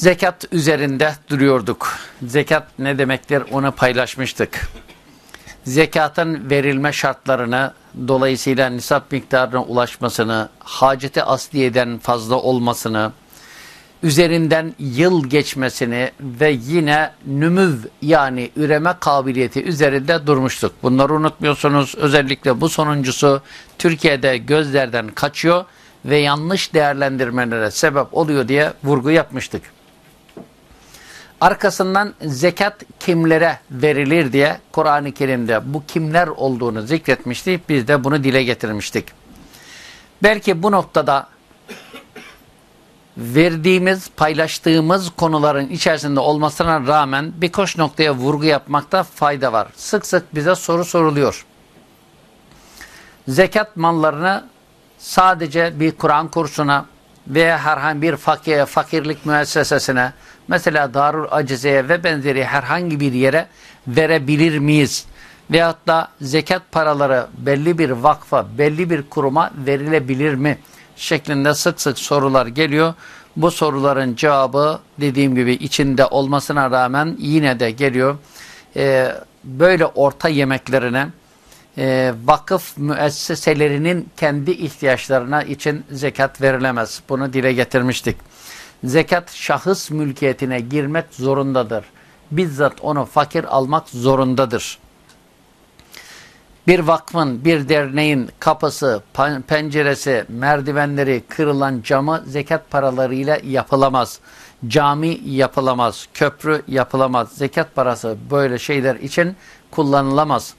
Zekat üzerinde duruyorduk. Zekat ne demektir onu paylaşmıştık. Zekatın verilme şartlarını dolayısıyla nisap miktarına ulaşmasını, haceti asliyeden fazla olmasını, üzerinden yıl geçmesini ve yine nümüv yani üreme kabiliyeti üzerinde durmuştuk. Bunları unutmuyorsunuz. Özellikle bu sonuncusu Türkiye'de gözlerden kaçıyor ve yanlış değerlendirmelere sebep oluyor diye vurgu yapmıştık. Arkasından zekat kimlere verilir diye Kur'an-ı Kerim'de bu kimler olduğunu zikretmiştik. Biz de bunu dile getirmiştik. Belki bu noktada verdiğimiz, paylaştığımız konuların içerisinde olmasına rağmen birkaç noktaya vurgu yapmakta fayda var. Sık sık bize soru soruluyor. Zekat mallarını sadece bir Kur'an kursuna veya herhangi bir fakir, fakirlik müessesesine mesela Darul Acize'ye ve benzeri herhangi bir yere verebilir miyiz? Veyahut da zekat paraları belli bir vakfa, belli bir kuruma verilebilir mi? Şeklinde sık sık sorular geliyor. Bu soruların cevabı dediğim gibi içinde olmasına rağmen yine de geliyor. Ee, böyle orta yemeklerine e, vakıf müesseselerinin kendi ihtiyaçlarına için zekat verilemez. Bunu dile getirmiştik. Zekat şahıs mülkiyetine girmek zorundadır. Bizzat onu fakir almak zorundadır. Bir vakfın, bir derneğin kapısı, penceresi, merdivenleri kırılan camı zekat paralarıyla yapılamaz. Cami yapılamaz, köprü yapılamaz. Zekat parası böyle şeyler için kullanılamaz.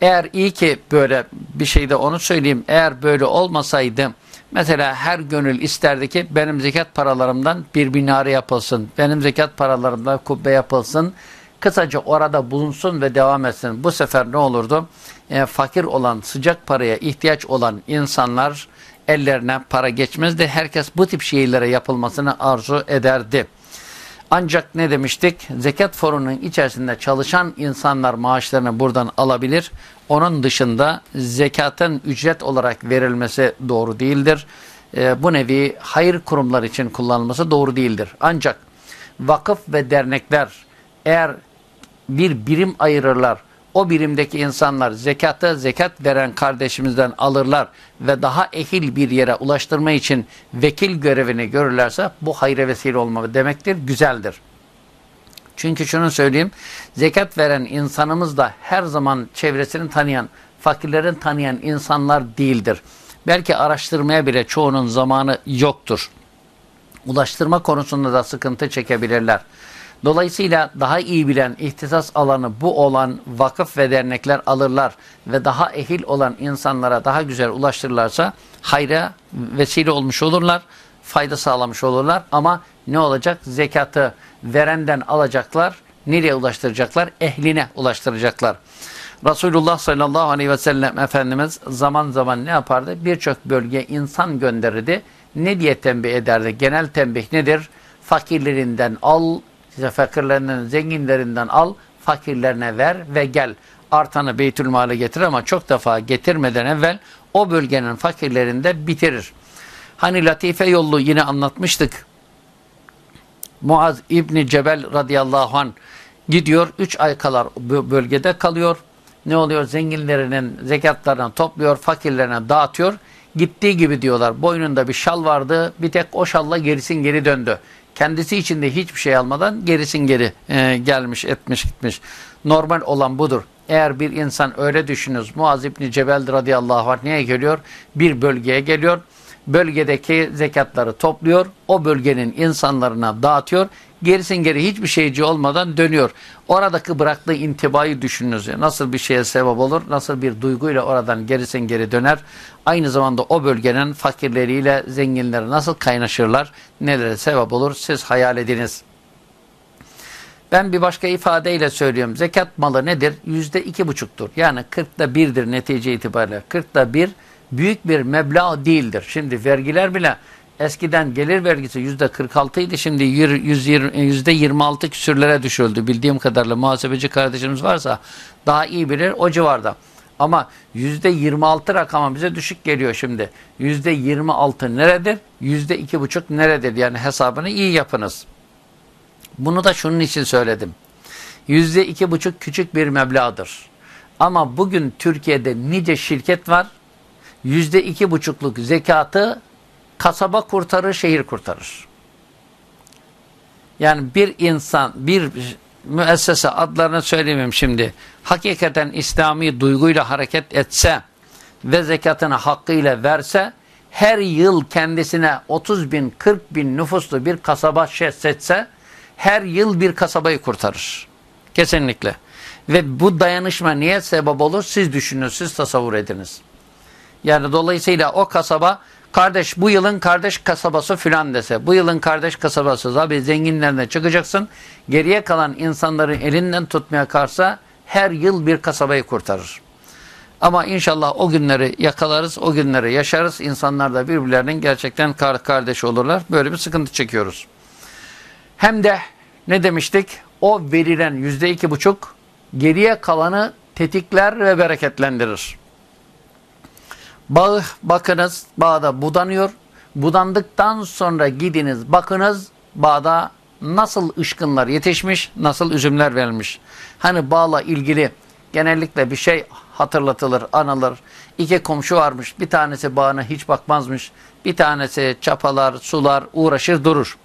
Eğer iyi ki böyle bir şey de onu söyleyeyim. Eğer böyle olmasaydı mesela her gönül isterdi ki benim zekat paralarımdan bir minare yapılsın. Benim zekat paralarımdan kubbe yapılsın. Kısaca orada bulunsun ve devam etsin. Bu sefer ne olurdu? E, fakir olan, sıcak paraya ihtiyaç olan insanlar ellerine para geçmezdi. Herkes bu tip şeylere yapılmasını arzu ederdi. Ancak ne demiştik? Zekat fonunun içerisinde çalışan insanlar maaşlarını buradan alabilir. Onun dışında zekatın ücret olarak verilmesi doğru değildir. E, bu nevi hayır kurumlar için kullanılması doğru değildir. Ancak vakıf ve dernekler eğer bir birim ayırırlar, o birimdeki insanlar zekatı zekat veren kardeşimizden alırlar ve daha ehil bir yere ulaştırma için vekil görevini görürlerse bu hayra vesile olma demektir, güzeldir. Çünkü şunu söyleyeyim, zekat veren insanımız da her zaman çevresini tanıyan, fakirlerin tanıyan insanlar değildir. Belki araştırmaya bile çoğunun zamanı yoktur. Ulaştırma konusunda da sıkıntı çekebilirler. Dolayısıyla daha iyi bilen ihtisas alanı bu olan vakıf ve dernekler alırlar ve daha ehil olan insanlara daha güzel ulaştırırlarsa hayra vesile olmuş olurlar, fayda sağlamış olurlar ama ne olacak? Zekatı verenden alacaklar, nereye ulaştıracaklar? Ehline ulaştıracaklar. Resulullah sallallahu aleyhi ve sellem Efendimiz zaman zaman ne yapardı? Birçok bölgeye insan gönderirdi. Ne diye tembih ederdi? Genel tembih nedir? Fakirlerinden al, size fakirlerinden, zenginlerinden al, fakirlerine ver ve gel. Artanı Beytülmal'e getir ama çok defa getirmeden evvel o bölgenin fakirlerinde bitirir. Hani Latife yollu yine anlatmıştık. Muaz İbni Cebel radıyallahu an gidiyor. Üç ay kadar bölgede kalıyor. Ne oluyor? Zenginlerinin zekatlarını topluyor. Fakirlerine dağıtıyor. Gittiği gibi diyorlar. Boynunda bir şal vardı. Bir tek o şalla gerisin geri döndü. Kendisi içinde hiçbir şey almadan gerisin geri e, gelmiş, etmiş, gitmiş. Normal olan budur. Eğer bir insan öyle düşünüz, Muaz İbni Cebel radıyallahu anh neye geliyor? Bir bölgeye geliyor. Bölgedeki zekatları topluyor. O bölgenin insanlarına dağıtıyor. Gerisin geri hiçbir şeyci olmadan dönüyor. Oradaki bıraktığı intibayı düşününüz. Nasıl bir şeye sebep olur? Nasıl bir duyguyla oradan gerisin geri döner? Aynı zamanda o bölgenin fakirleriyle zenginleri nasıl kaynaşırlar? Nelere sebep olur? Siz hayal ediniz. Ben bir başka ifadeyle söylüyorum. Zekat malı nedir? Yüzde iki buçuktur. Yani kırkta birdir netice itibariyle. Kırkta bir büyük bir meblağ değildir. Şimdi vergiler bile eskiden gelir vergisi yüzde 46 idi. Şimdi yüzde 26 küsürlere düşürdü. Bildiğim kadarıyla muhasebeci kardeşimiz varsa daha iyi bilir o civarda. Ama yüzde 26 rakama bize düşük geliyor şimdi. Yüzde 26 neredir? Yüzde iki buçuk neredir? Yani hesabını iyi yapınız. Bunu da şunun için söyledim. Yüzde iki buçuk küçük bir meblağdır. Ama bugün Türkiye'de nice şirket var. Yüzde iki buçukluk zekatı kasaba kurtarır, şehir kurtarır. Yani bir insan, bir müessese adlarını söylemeyeyim şimdi. Hakikaten İslami duyguyla hareket etse ve zekatını hakkıyla verse her yıl kendisine 30 bin 40 bin nüfuslu bir kasaba seçse her yıl bir kasabayı kurtarır. Kesinlikle. Ve bu dayanışma niye sebep olur? Siz düşünün, siz tasavvur ediniz. Yani dolayısıyla o kasaba kardeş bu yılın kardeş kasabası filan dese, bu yılın kardeş kasabası abi zenginlerine çıkacaksın. Geriye kalan insanların elinden tutmaya kalsa her yıl bir kasabayı kurtarır. Ama inşallah o günleri yakalarız, o günleri yaşarız. İnsanlar da birbirlerinin gerçekten kardeş olurlar. Böyle bir sıkıntı çekiyoruz. Hem de ne demiştik? O verilen yüzde iki buçuk geriye kalanı tetikler ve bereketlendirir. Bağı bakınız bağda budanıyor. Budandıktan sonra gidiniz bakınız bağda nasıl ışkınlar yetişmiş, nasıl üzümler verilmiş. Hani bağla ilgili genellikle bir şey hatırlatılır, anılır. İki komşu varmış. Bir tanesi bağına hiç bakmazmış. Bir tanesi çapalar, sular, uğraşır durur.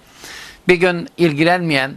Bir gün ilgilenmeyen,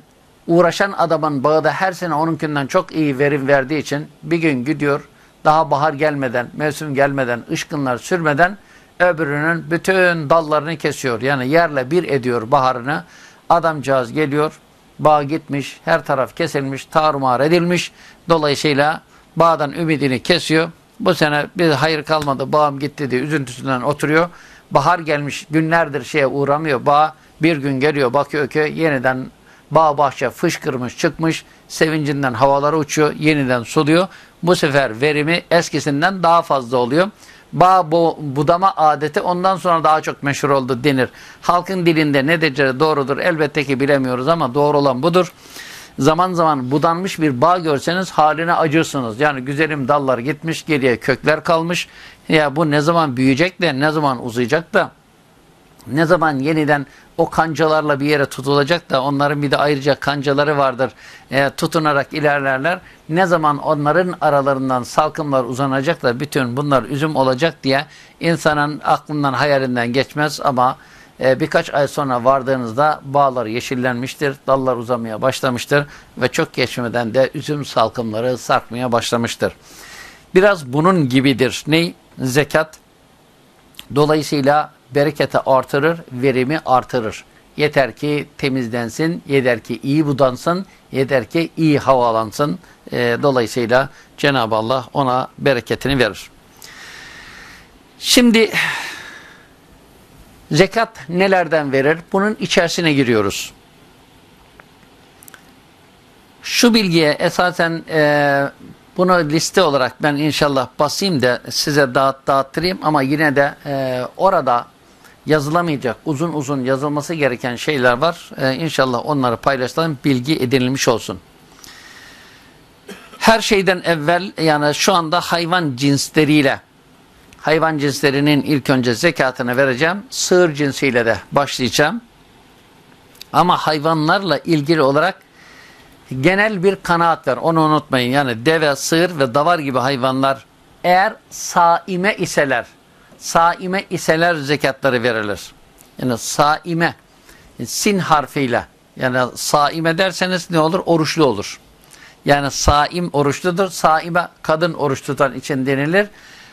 uğraşan adamın bağı da her sene onunkinden çok iyi verim verdiği için bir gün gidiyor. Daha bahar gelmeden, mevsim gelmeden, ışkınlar sürmeden öbürünün bütün dallarını kesiyor. Yani yerle bir ediyor baharını. Adamcağız geliyor, bağ gitmiş, her taraf kesilmiş, tarumar edilmiş. Dolayısıyla bağdan ümidini kesiyor. Bu sene bir hayır kalmadı, bağım gitti diye üzüntüsünden oturuyor. Bahar gelmiş, günlerdir şeye uğramıyor. Bağ bir gün geliyor, bakıyor ki yeniden bağ bahçe fışkırmış, çıkmış, sevincinden havalara uçuyor, yeniden suluyor. Bu sefer verimi eskisinden daha fazla oluyor. Bağ budama adeti ondan sonra daha çok meşhur oldu denir. Halkın dilinde ne derece doğrudur elbette ki bilemiyoruz ama doğru olan budur zaman zaman budanmış bir bağ görseniz haline acırsınız. Yani güzelim dallar gitmiş, geriye kökler kalmış. Ya bu ne zaman büyüyecek de, ne zaman uzayacak da, ne zaman yeniden o kancalarla bir yere tutulacak da onların bir de ayrıca kancaları vardır. E, tutunarak ilerlerler. Ne zaman onların aralarından salkımlar uzanacak da bütün bunlar üzüm olacak diye insanın aklından hayalinden geçmez ama e, birkaç ay sonra vardığınızda bağlar yeşillenmiştir, dallar uzamaya başlamıştır ve çok geçmeden de üzüm salkımları sarkmaya başlamıştır. Biraz bunun gibidir. Ney? Zekat. Dolayısıyla bereketi artırır, verimi artırır. Yeter ki temizlensin, yeter ki iyi budansın, yeter ki iyi havalansın. E, dolayısıyla Cenab-ı Allah ona bereketini verir. Şimdi Zekat nelerden verir? Bunun içerisine giriyoruz. Şu bilgiye esasen e, bunu liste olarak ben inşallah basayım da size dağıt, dağıttırayım ama yine de e, orada yazılamayacak, uzun uzun yazılması gereken şeyler var. E, inşallah onları paylaşalım, bilgi edinilmiş olsun. Her şeyden evvel yani şu anda hayvan cinsleriyle hayvan cinslerinin ilk önce zekatını vereceğim. Sığır cinsiyle de başlayacağım. Ama hayvanlarla ilgili olarak genel bir kanaat var. Onu unutmayın. Yani deve, sığır ve davar gibi hayvanlar eğer saime iseler, saime iseler zekatları verilir. Yani saime, sin harfiyle yani saime derseniz ne olur? Oruçlu olur. Yani saim oruçludur. Saime kadın oruç tutan için denilir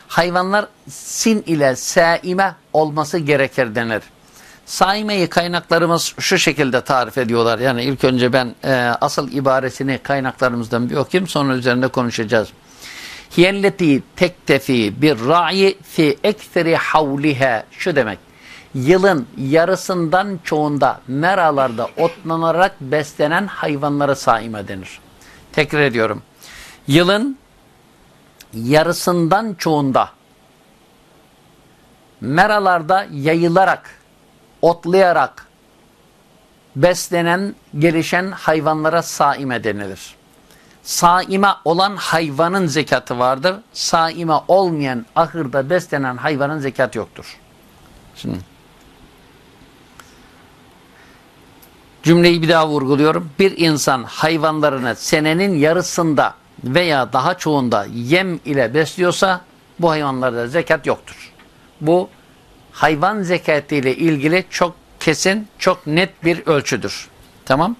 hayvanlar sin ile saime olması gerekir denir. Saimeyi kaynaklarımız şu şekilde tarif ediyorlar. Yani ilk önce ben e, asıl ibaresini kaynaklarımızdan bir okuyayım sonra üzerinde konuşacağız. Hiyelleti tektefi bir ra'i fi ekseri havliha. Şu demek. Yılın yarısından çoğunda meralarda otlanarak beslenen hayvanlara saime denir. Tekrar ediyorum. Yılın yarısından çoğunda meralarda yayılarak, otlayarak beslenen, gelişen hayvanlara saime denilir. Saime olan hayvanın zekatı vardır. Saime olmayan, ahırda beslenen hayvanın zekatı yoktur. Şimdi Cümleyi bir daha vurguluyorum. Bir insan hayvanlarını senenin yarısında veya daha çoğunda yem ile besliyorsa bu hayvanlarda zekat yoktur. Bu hayvan zekatı ile ilgili çok kesin, çok net bir ölçüdür. Tamam?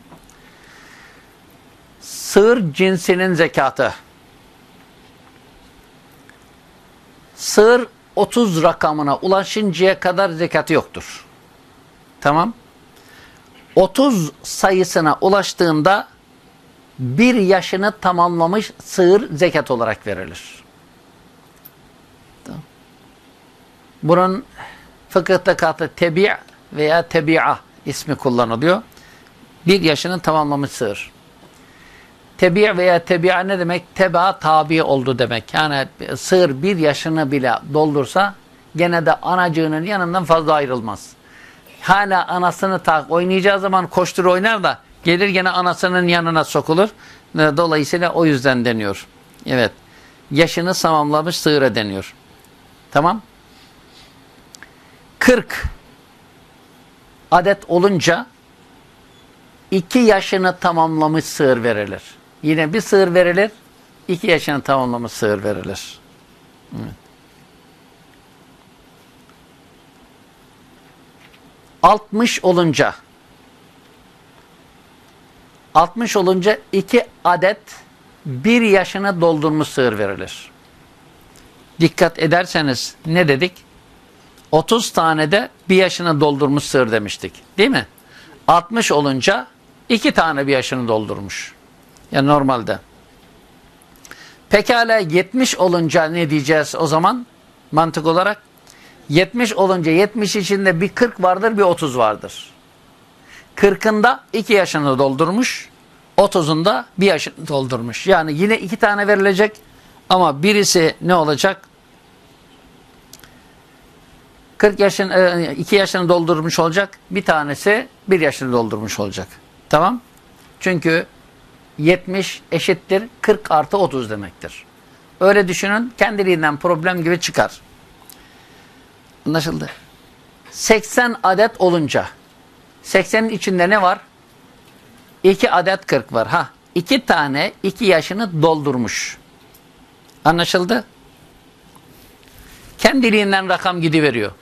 Sığır cinsinin zekatı. Sığır 30 rakamına ulaşıncaya kadar zekatı yoktur. Tamam? 30 sayısına ulaştığında bir yaşını tamamlamış sığır zekat olarak verilir. Bunun fıkıhta katı tebi' veya tebi'a ismi kullanılıyor. Bir yaşını tamamlamış sığır. Tebi' veya tebi'a ne demek? Teba tabi oldu demek. Yani sığır bir yaşını bile doldursa gene de anacığının yanından fazla ayrılmaz. Hala anasını tak oynayacağı zaman koştur oynar da gelir gene anasının yanına sokulur. Dolayısıyla o yüzden deniyor. Evet. Yaşını tamamlamış sığıra deniyor. Tamam. 40 adet olunca 2 yaşını tamamlamış sığır verilir. Yine bir sığır verilir. 2 yaşını tamamlamış sığır verilir. 60 olunca 60 olunca 2 adet 1 yaşını doldurmuş sığır verilir. Dikkat ederseniz ne dedik? 30 tane de 1 yaşını doldurmuş sığır demiştik. Değil mi? 60 olunca 2 tane 1 yaşını doldurmuş. Yani normalde. Pekala 70 olunca ne diyeceğiz o zaman? Mantık olarak. 70 olunca 70 içinde bir 40 vardır bir 30 vardır. 40'ında 2 yaşını doldurmuş. 30'unda 1 yaşını doldurmuş. Yani yine 2 tane verilecek ama birisi ne olacak? 40 yaşın 2 yaşını doldurmuş olacak. Bir tanesi 1 yaşını doldurmuş olacak. Tamam? Çünkü 70 eşittir 40 artı 30 demektir. Öyle düşünün kendiliğinden problem gibi çıkar. Anlaşıldı. 80 adet olunca 80'in içinde ne var? 2 adet 40 var. Ha, 2 tane 2 yaşını doldurmuş. Anlaşıldı? Kendiliğinden rakam gidiveriyor.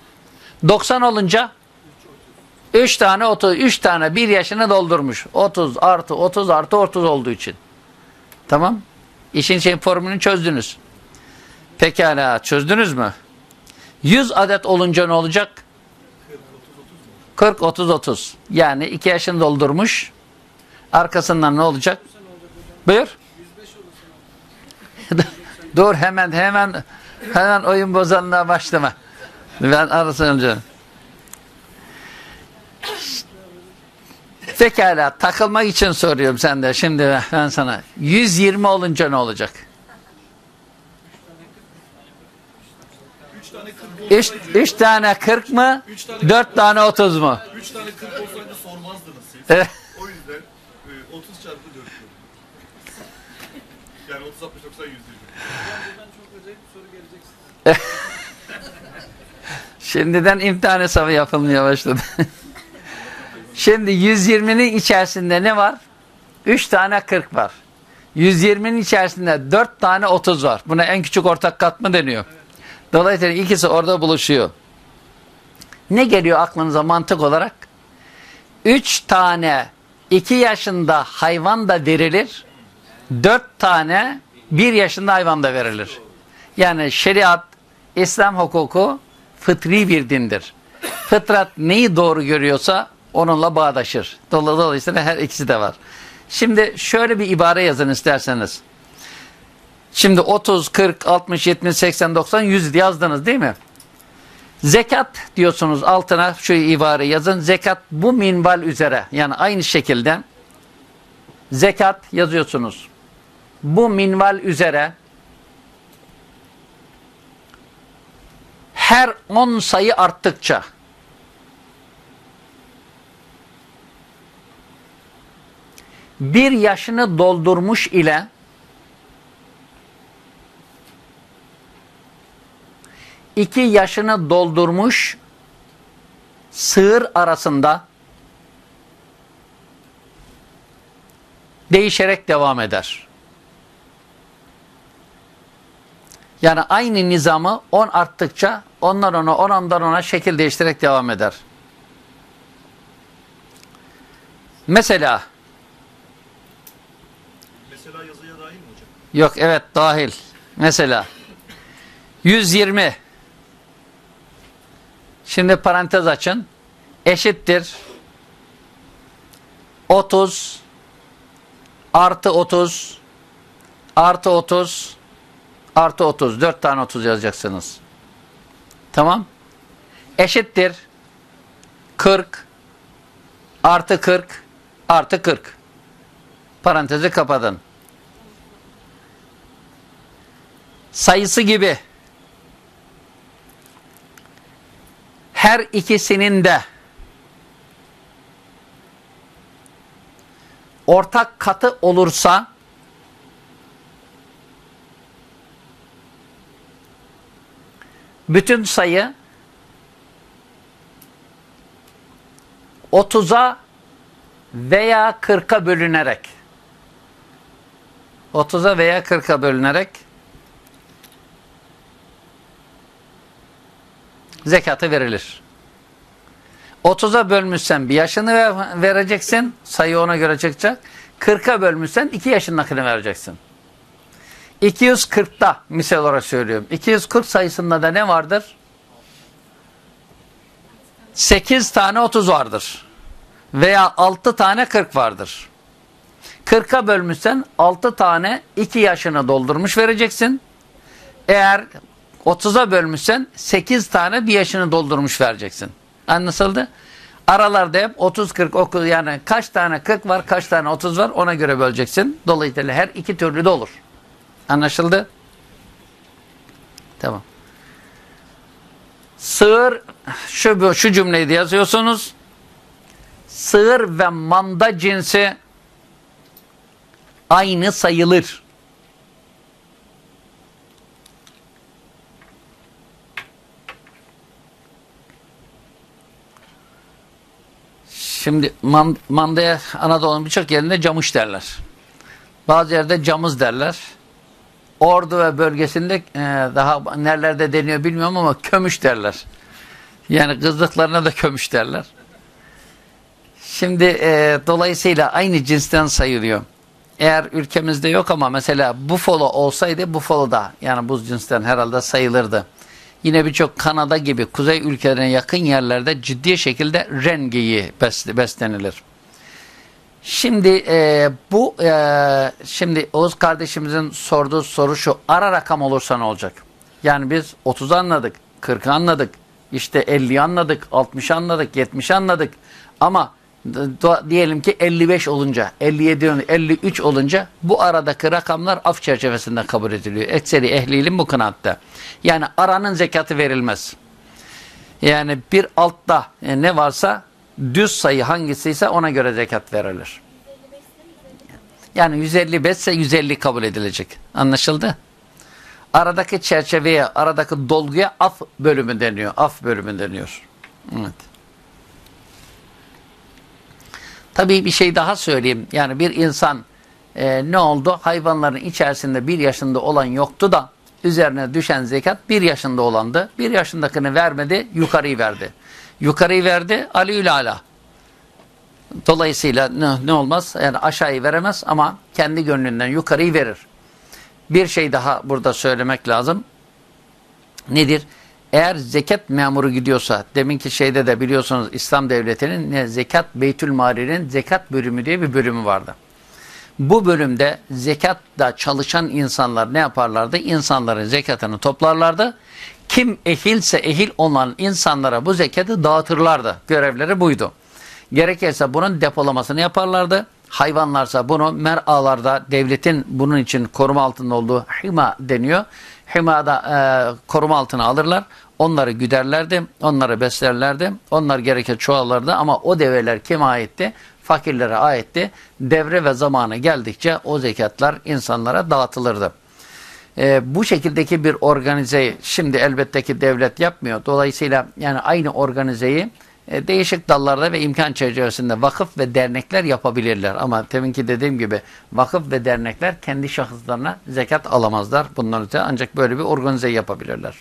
90 olunca 3 tane 30, 3 tane 1 yaşını doldurmuş. 30 artı 30 artı 30 olduğu için. Tamam? İşin şey formülünü çözdünüz. Pekala çözdünüz mü? 100 adet olunca ne olacak? 40, 30, 30. Yani 2 yaşını doldurmuş. Arkasından ne olacak? Buyur. Dur hemen hemen hemen oyun bozanlığa başlama. Ben arasını önce. Pekala takılmak için soruyorum sen de. Şimdi ben sana 120 olunca ne olacak? 3 3 tane 40 mı? 4 tane 30 mu? 3 tane 40 olsaydı sormazdınız siz. O yüzden e, 30 çarpı 4 diyorum. Yani 30 60 90 100 diyorum. Buradan çok özel bir soru gelecek. Şimdiden imtihan hesabı yapılmaya başladı. Şimdi 120'nin içerisinde ne var? 3 tane 40 var. 120'nin içerisinde 4 tane 30 var. Buna en küçük ortak katma deniyor. Dolayısıyla ikisi orada buluşuyor. Ne geliyor aklınıza mantık olarak? 3 tane 2 yaşında hayvan da verilir. 4 tane 1 yaşında hayvan da verilir. Yani şeriat, İslam hukuku fıtri bir dindir. Fıtrat neyi doğru görüyorsa onunla bağdaşır. Dolayısıyla her ikisi de var. Şimdi şöyle bir ibare yazın isterseniz. Şimdi 30, 40, 60, 70, 80, 90, 100 yazdınız değil mi? Zekat diyorsunuz altına şu ibare yazın. Zekat bu minval üzere yani aynı şekilde zekat yazıyorsunuz. Bu minval üzere her 10 sayı arttıkça bir yaşını doldurmuş ile iki yaşını doldurmuş sığır arasında değişerek devam eder. Yani aynı nizamı 10 arttıkça ondan ona, ondan ona şekil değiştirerek devam eder. Mesela yazıya dahil mi hocam? Yok evet dahil. Mesela 120 Şimdi parantez açın. Eşittir 30 artı 30 artı 30 artı 30. 4 tane 30 yazacaksınız. Tamam. Eşittir 40 artı 40 artı 40. Parantezi kapatın. Sayısı gibi. Her ikisinin de ortak katı olursa bütün sayı 30'a veya 40'a bölünerek 30'a veya 40'a bölünerek zekatı verilir. 30'a bölmüşsen bir yaşını ver- vereceksin. Sayı ona göre çıkacak. 40'a bölmüşsen 2 yaşındakini vereceksin. 240'ta misal olarak söylüyorum. 240 sayısında da ne vardır? 8 tane 30 vardır. Veya 6 tane 40 vardır. 40'a bölmüşsen 6 tane 2 yaşını doldurmuş vereceksin. Eğer 30'a bölmüşsen 8 tane bir yaşını doldurmuş vereceksin. Anlaşıldı? Aralarda hep 30-40 okul yani kaç tane 40 var kaç tane 30 var ona göre böleceksin. Dolayısıyla her iki türlü de olur. Anlaşıldı? Tamam. Sığır şu, şu cümleyi de yazıyorsunuz. Sığır ve manda cinsi aynı sayılır. Şimdi man, mandaya Anadolu'nun birçok yerinde camış derler. Bazı yerde camız derler. Ordu ve bölgesinde e, daha nerelerde deniyor bilmiyorum ama kömüş derler. Yani kızdıklarına da kömüş derler. Şimdi e, dolayısıyla aynı cinsten sayılıyor. Eğer ülkemizde yok ama mesela bufalo olsaydı bufalo da yani bu cinsten herhalde sayılırdı. Yine birçok Kanada gibi kuzey ülkelerine yakın yerlerde ciddi şekilde rengeyi beslenilir. Şimdi e, bu e, şimdi Oğuz kardeşimizin sorduğu soru şu ara rakam olursa ne olacak? Yani biz 30 anladık, 40 anladık, işte 50 anladık, 60 anladık, 70 anladık ama diyelim ki 55 olunca, 57 olunca, 53 olunca bu aradaki rakamlar af çerçevesinde kabul ediliyor. Ekseri ehlilim bu kanatta. Yani aranın zekatı verilmez. Yani bir altta e, ne varsa düz sayı hangisiyse ona göre zekat verilir. Yani 155 ise 150 kabul edilecek. Anlaşıldı? Aradaki çerçeveye, aradaki dolguya af bölümü deniyor. Af bölümü deniyor. Evet. Tabii bir şey daha söyleyeyim. Yani bir insan e, ne oldu? Hayvanların içerisinde bir yaşında olan yoktu da üzerine düşen zekat bir yaşında olandı. Bir yaşındakini vermedi, yukarıyı verdi. Yukarıyı verdi, Ali ala. Dolayısıyla ne, ne olmaz? Yani aşağıyı veremez ama kendi gönlünden yukarıyı verir. Bir şey daha burada söylemek lazım. Nedir? Eğer zekat memuru gidiyorsa, deminki şeyde de biliyorsunuz İslam devletinin ne, zekat Beytül Mali'nin zekat bölümü diye bir bölümü vardı. Bu bölümde zekatta çalışan insanlar ne yaparlardı? İnsanların zekatını toplarlardı. Kim ehilse ehil olan insanlara bu zekatı dağıtırlardı. Görevleri buydu. Gerekirse bunun depolamasını yaparlardı. Hayvanlarsa bunu mer'alarda devletin bunun için koruma altında olduğu hima deniyor. Himada e, koruma altına alırlar. Onları güderlerdi, onları beslerlerdi, onlar gerekir çoğalırdı ama o develer kime aitti? Fakirlere aitti. Devre ve zamanı geldikçe o zekatlar insanlara dağıtılırdı. Ee, bu şekildeki bir organizeyi şimdi elbette ki devlet yapmıyor. Dolayısıyla yani aynı organizeyi e, değişik dallarda ve imkan çerçevesinde vakıf ve dernekler yapabilirler. Ama teminki dediğim gibi vakıf ve dernekler kendi şahıslarına zekat alamazlar. Bundan öte ancak böyle bir organize yapabilirler.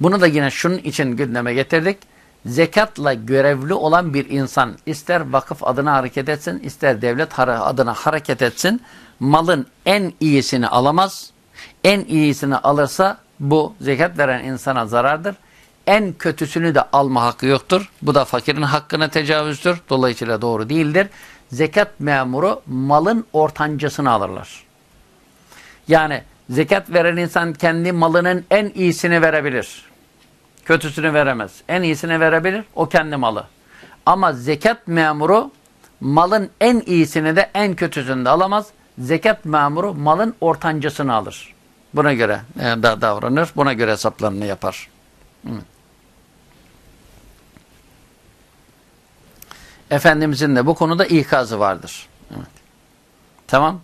Bunu da yine şunun için gündeme getirdik. Zekatla görevli olan bir insan ister vakıf adına hareket etsin, ister devlet adına hareket etsin, malın en iyisini alamaz. En iyisini alırsa bu zekat veren insana zarardır. En kötüsünü de alma hakkı yoktur. Bu da fakirin hakkına tecavüzdür. Dolayısıyla doğru değildir. Zekat memuru malın ortancasını alırlar. Yani zekat veren insan kendi malının en iyisini verebilir. Kötüsünü veremez. En iyisini verebilir. O kendi malı. Ama zekat memuru malın en iyisini de en kötüsünü de alamaz. Zekat memuru malın ortancasını alır. Buna göre e, da davranır. Buna göre hesaplarını yapar. Evet. Efendimizin de bu konuda ikazı vardır. Evet. Tamam.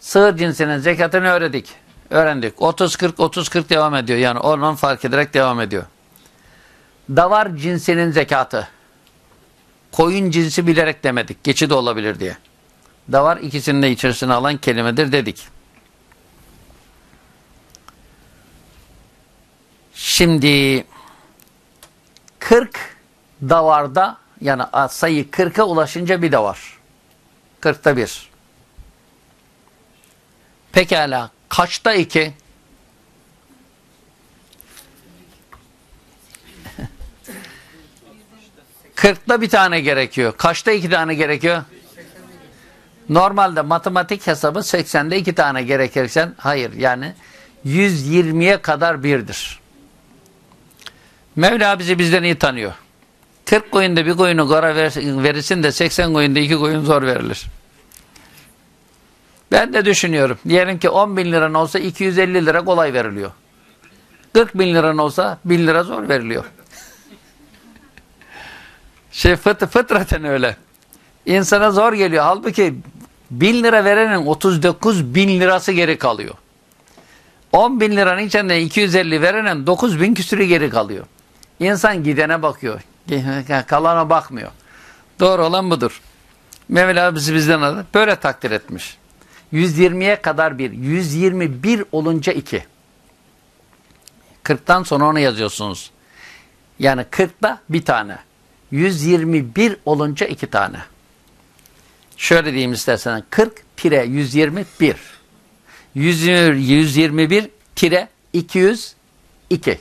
Sığır cinsinin zekatını öğrendik. Öğrendik. 30-40, 30-40 devam ediyor. Yani onun fark ederek devam ediyor. Davar cinsinin zekatı. Koyun cinsi bilerek demedik. Geçi de olabilir diye. Davar ikisini de içerisine alan kelimedir dedik. Şimdi 40 davarda yani sayı 40'a ulaşınca bir davar. 40'ta bir. Pekala kaçta iki? Kırkta bir tane gerekiyor. Kaçta iki tane gerekiyor? Normalde matematik hesabı 80'de iki tane gerekirken hayır yani 120'ye kadar birdir. Mevla bizi bizden iyi tanıyor. 40 koyunda bir koyunu kara verirsin de 80 koyunda iki koyun zor verilir. Ben de düşünüyorum. Diyelim ki 10 bin liran olsa 250 lira kolay veriliyor. 40 bin liran olsa 1000 lira zor veriliyor. Şey fıt, fıtraten öyle. İnsana zor geliyor. Halbuki 1000 lira verenin 39 bin lirası geri kalıyor. 10 bin liranın içinde 250 verenin 9 bin küsürü geri kalıyor. İnsan gidene bakıyor. Kalana bakmıyor. Doğru olan budur. Mevla bizi bizden alır. Böyle takdir etmiş. 120'ye kadar bir. 121 olunca 2. 40'tan sonra onu yazıyorsunuz. Yani 40'da bir tane. 121 olunca 2 tane. Şöyle diyeyim istersen. 40 tire 121. 121 tire 202.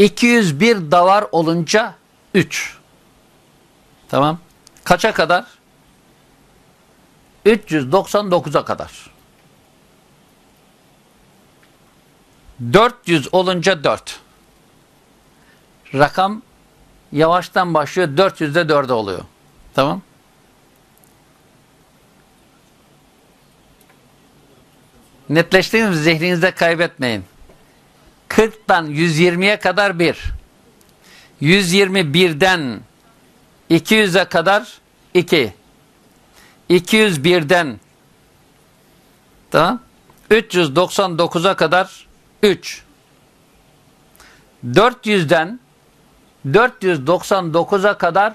201 davar olunca 3. Tamam. Kaça kadar? 399'a kadar. 400 olunca 4. Rakam yavaştan başlıyor. 400'de 4'e oluyor. Tamam. Netleştiğiniz zihninizde kaybetmeyin. 40'tan 120'ye kadar 1. 121'den 200'e kadar 2. 201'den tamam 399'a kadar 3. 400'den 499'a kadar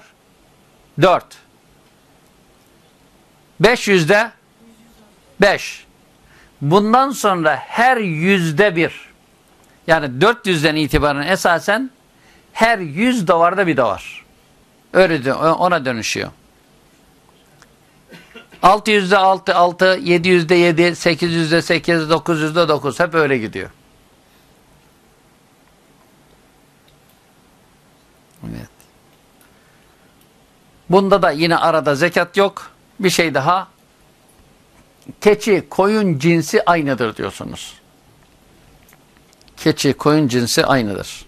4. 500'de 5. Bundan sonra her yüzde bir yani 400'den itibaren esasen her 100 davarda bir davar. Öyle ona dönüşüyor. 600'de 6, 6, 700'de 7, 800'de 8, 900'de 9 hep öyle gidiyor. Evet. Bunda da yine arada zekat yok. Bir şey daha. Keçi, koyun cinsi aynıdır diyorsunuz. Keçi, koyun cinsi aynıdır.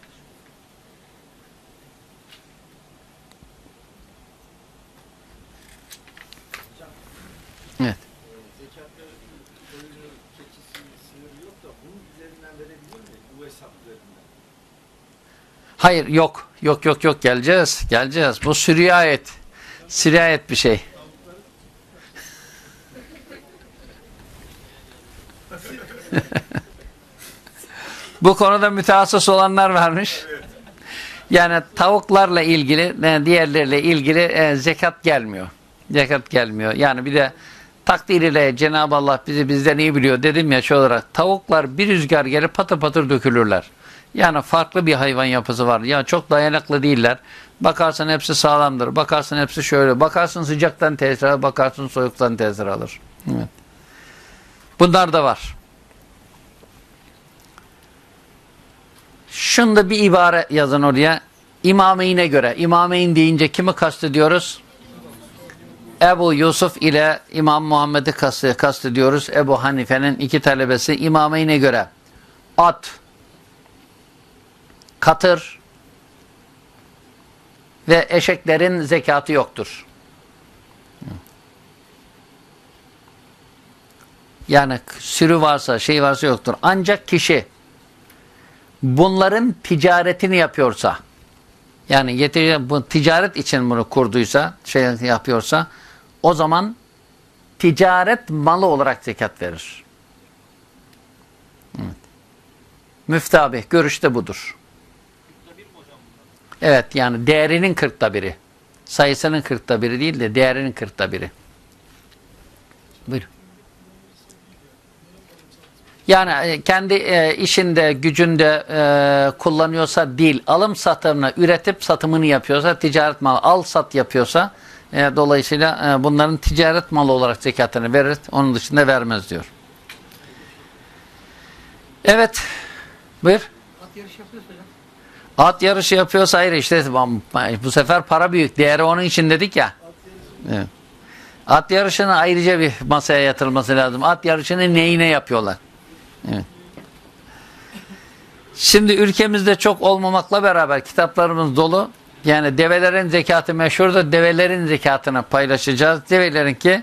Evet. Hayır yok. Yok yok yok geleceğiz. Geleceğiz. Bu. Sürüye ait bir şey. Bu konuda mütehassıs olanlar varmış. Yani tavuklarla ilgili, e, diğerleriyle ilgili e, zekat gelmiyor. Zekat gelmiyor. Yani bir de takdir ile Cenab-ı Allah bizi bizden iyi biliyor dedim ya şu olarak. Tavuklar bir rüzgar gelip patır patır dökülürler. Yani farklı bir hayvan yapısı var. Yani çok dayanıklı değiller. Bakarsın hepsi sağlamdır. Bakarsın hepsi şöyle. Bakarsın sıcaktan tesir alır. Bakarsın soğuktan tesir alır. Evet. Bunlar da var. Şunda bir ibare yazın oraya. İmameyne göre. İmameyn deyince kimi kastediyoruz? Ebu Yusuf ile İmam Muhammed'i kastediyoruz. Ebu Hanife'nin iki talebesi İmameyne göre. At, katır ve eşeklerin zekatı yoktur. Yani sürü varsa, şey varsa yoktur. Ancak kişi bunların ticaretini yapıyorsa, yani yeteri, bu ticaret için bunu kurduysa, şey yapıyorsa, o zaman ticaret malı olarak zekat verir. Evet. Müftü abi, görüşte budur. Evet, yani değerinin kırkta biri. Sayısının kırkta biri değil de değerinin kırkta biri. Buyurun. Yani e, kendi e, işinde, gücünde e, kullanıyorsa değil, alım satımını üretip satımını yapıyorsa, ticaret malı al sat yapıyorsa, dolayısıyla bunların ticaret malı olarak zekatını verir, onun dışında vermez diyor. Evet, buyur. At yarışı yapıyorsa hocam. At yarışı yapıyorsa ayrı işte bu sefer para büyük, değeri onun için dedik ya. Evet. At yarışını ayrıca bir masaya yatırılması lazım. At yarışını neyine yapıyorlar? Şimdi ülkemizde çok olmamakla beraber kitaplarımız dolu. Yani develerin zekatı meşhurdur. Develerin zekatını paylaşacağız. Develerin ki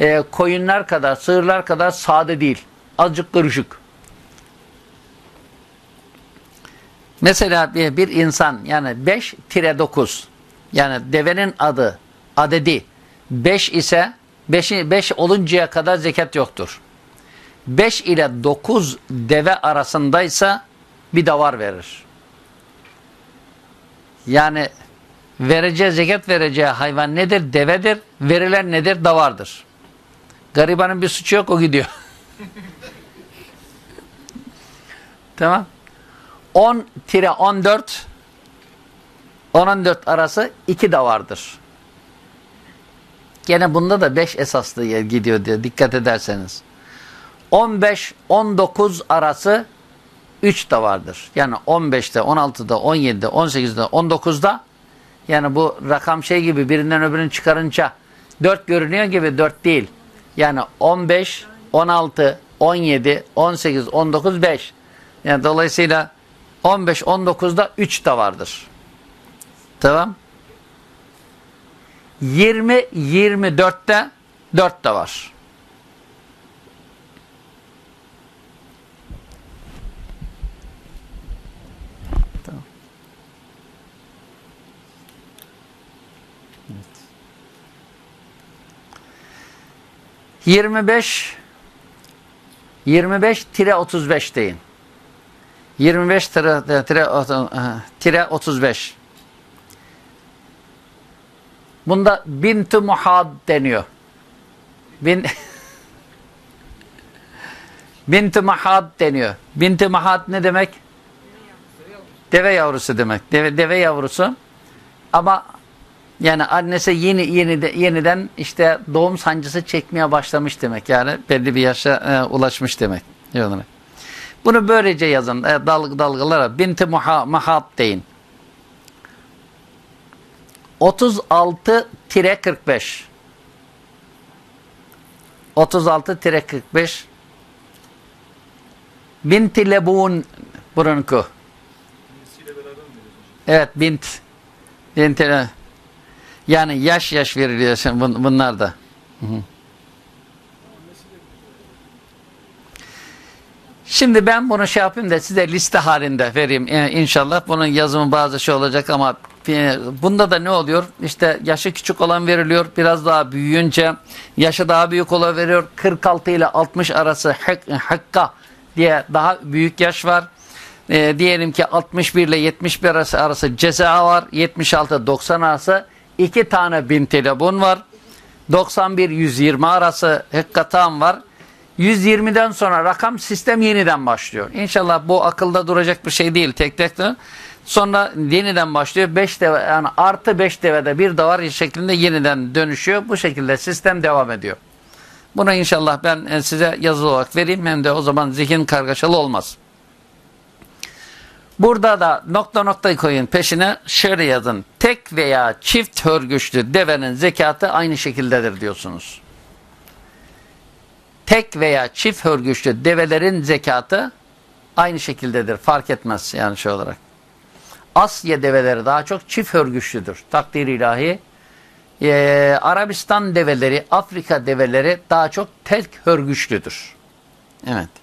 e, koyunlar kadar, sığırlar kadar sade değil. Azıcık kırışık. Mesela bir, bir insan yani 5-9 yani devenin adı, adedi 5 ise 5, 5 oluncaya kadar zekat yoktur. 5 ile 9 deve arasındaysa bir davar verir. Yani vereceği zekat vereceği hayvan nedir? Devedir. Verilen nedir? Davardır. Garibanın bir suçu yok o gidiyor. tamam. 10-14 14 arası 2 davardır. Gene bunda da 5 esaslı gidiyor diye dikkat ederseniz. 15-19 arası 3 da vardır. Yani 15'te, 16'da, 17'de, 18'de, 19'da yani bu rakam şey gibi birinden öbürünü çıkarınca 4 görünüyor gibi 4 değil. Yani 15, 16, 17, 18, 19, 5. Yani dolayısıyla 15, 19'da 3 de vardır. Tamam. 20, 24'te 4 de var. 25 25 tire 35 deyin. 25 tire, tire, tire 35. Bunda bint muhad deniyor. Bin bint muhad deniyor. Bint muhad ne demek? Deve yavrusu demek. Deve, deve yavrusu. Ama yani annesi yeni, yeni de, yeniden işte doğum sancısı çekmeye başlamış demek. Yani belli bir yaşa e, ulaşmış demek. Yani. Bunu böylece yazın. E, dalg dalgalara. Binti Mahat deyin. 36-45 36-45 Binti Lebun burunku. Evet bint. Binti yani yaş yaş veriliyor bunlar da. Şimdi ben bunu şey yapayım da size liste halinde vereyim. İnşallah bunun yazımı bazı şey olacak ama e, bunda da ne oluyor? İşte yaşı küçük olan veriliyor. Biraz daha büyüyünce yaşı daha büyük olan veriyor. 46 ile 60 arası hak, hakka diye daha büyük yaş var. e, diyelim ki 61 ile 71 arası, arası ceza var. 76-90 arası iki tane bin telefon var. 91-120 arası hıkkatan var. 120'den sonra rakam sistem yeniden başlıyor. İnşallah bu akılda duracak bir şey değil tek tek de. Sonra yeniden başlıyor. 5 deve yani artı 5 devede bir davar şeklinde yeniden dönüşüyor. Bu şekilde sistem devam ediyor. Bunu inşallah ben e, size yazılı olarak vereyim. Hem de o zaman zihin kargaşalı olmaz. Burada da nokta nokta koyun peşine şöyle yazın. Tek veya çift hörgüçlü devenin zekatı aynı şekildedir diyorsunuz. Tek veya çift hörgüçlü develerin zekatı aynı şekildedir. Fark etmez yani şey olarak. Asya develeri daha çok çift hörgüçlüdür. Takdir ilahi. Ee, Arabistan develeri, Afrika develeri daha çok tek hörgüçlüdür. Evet.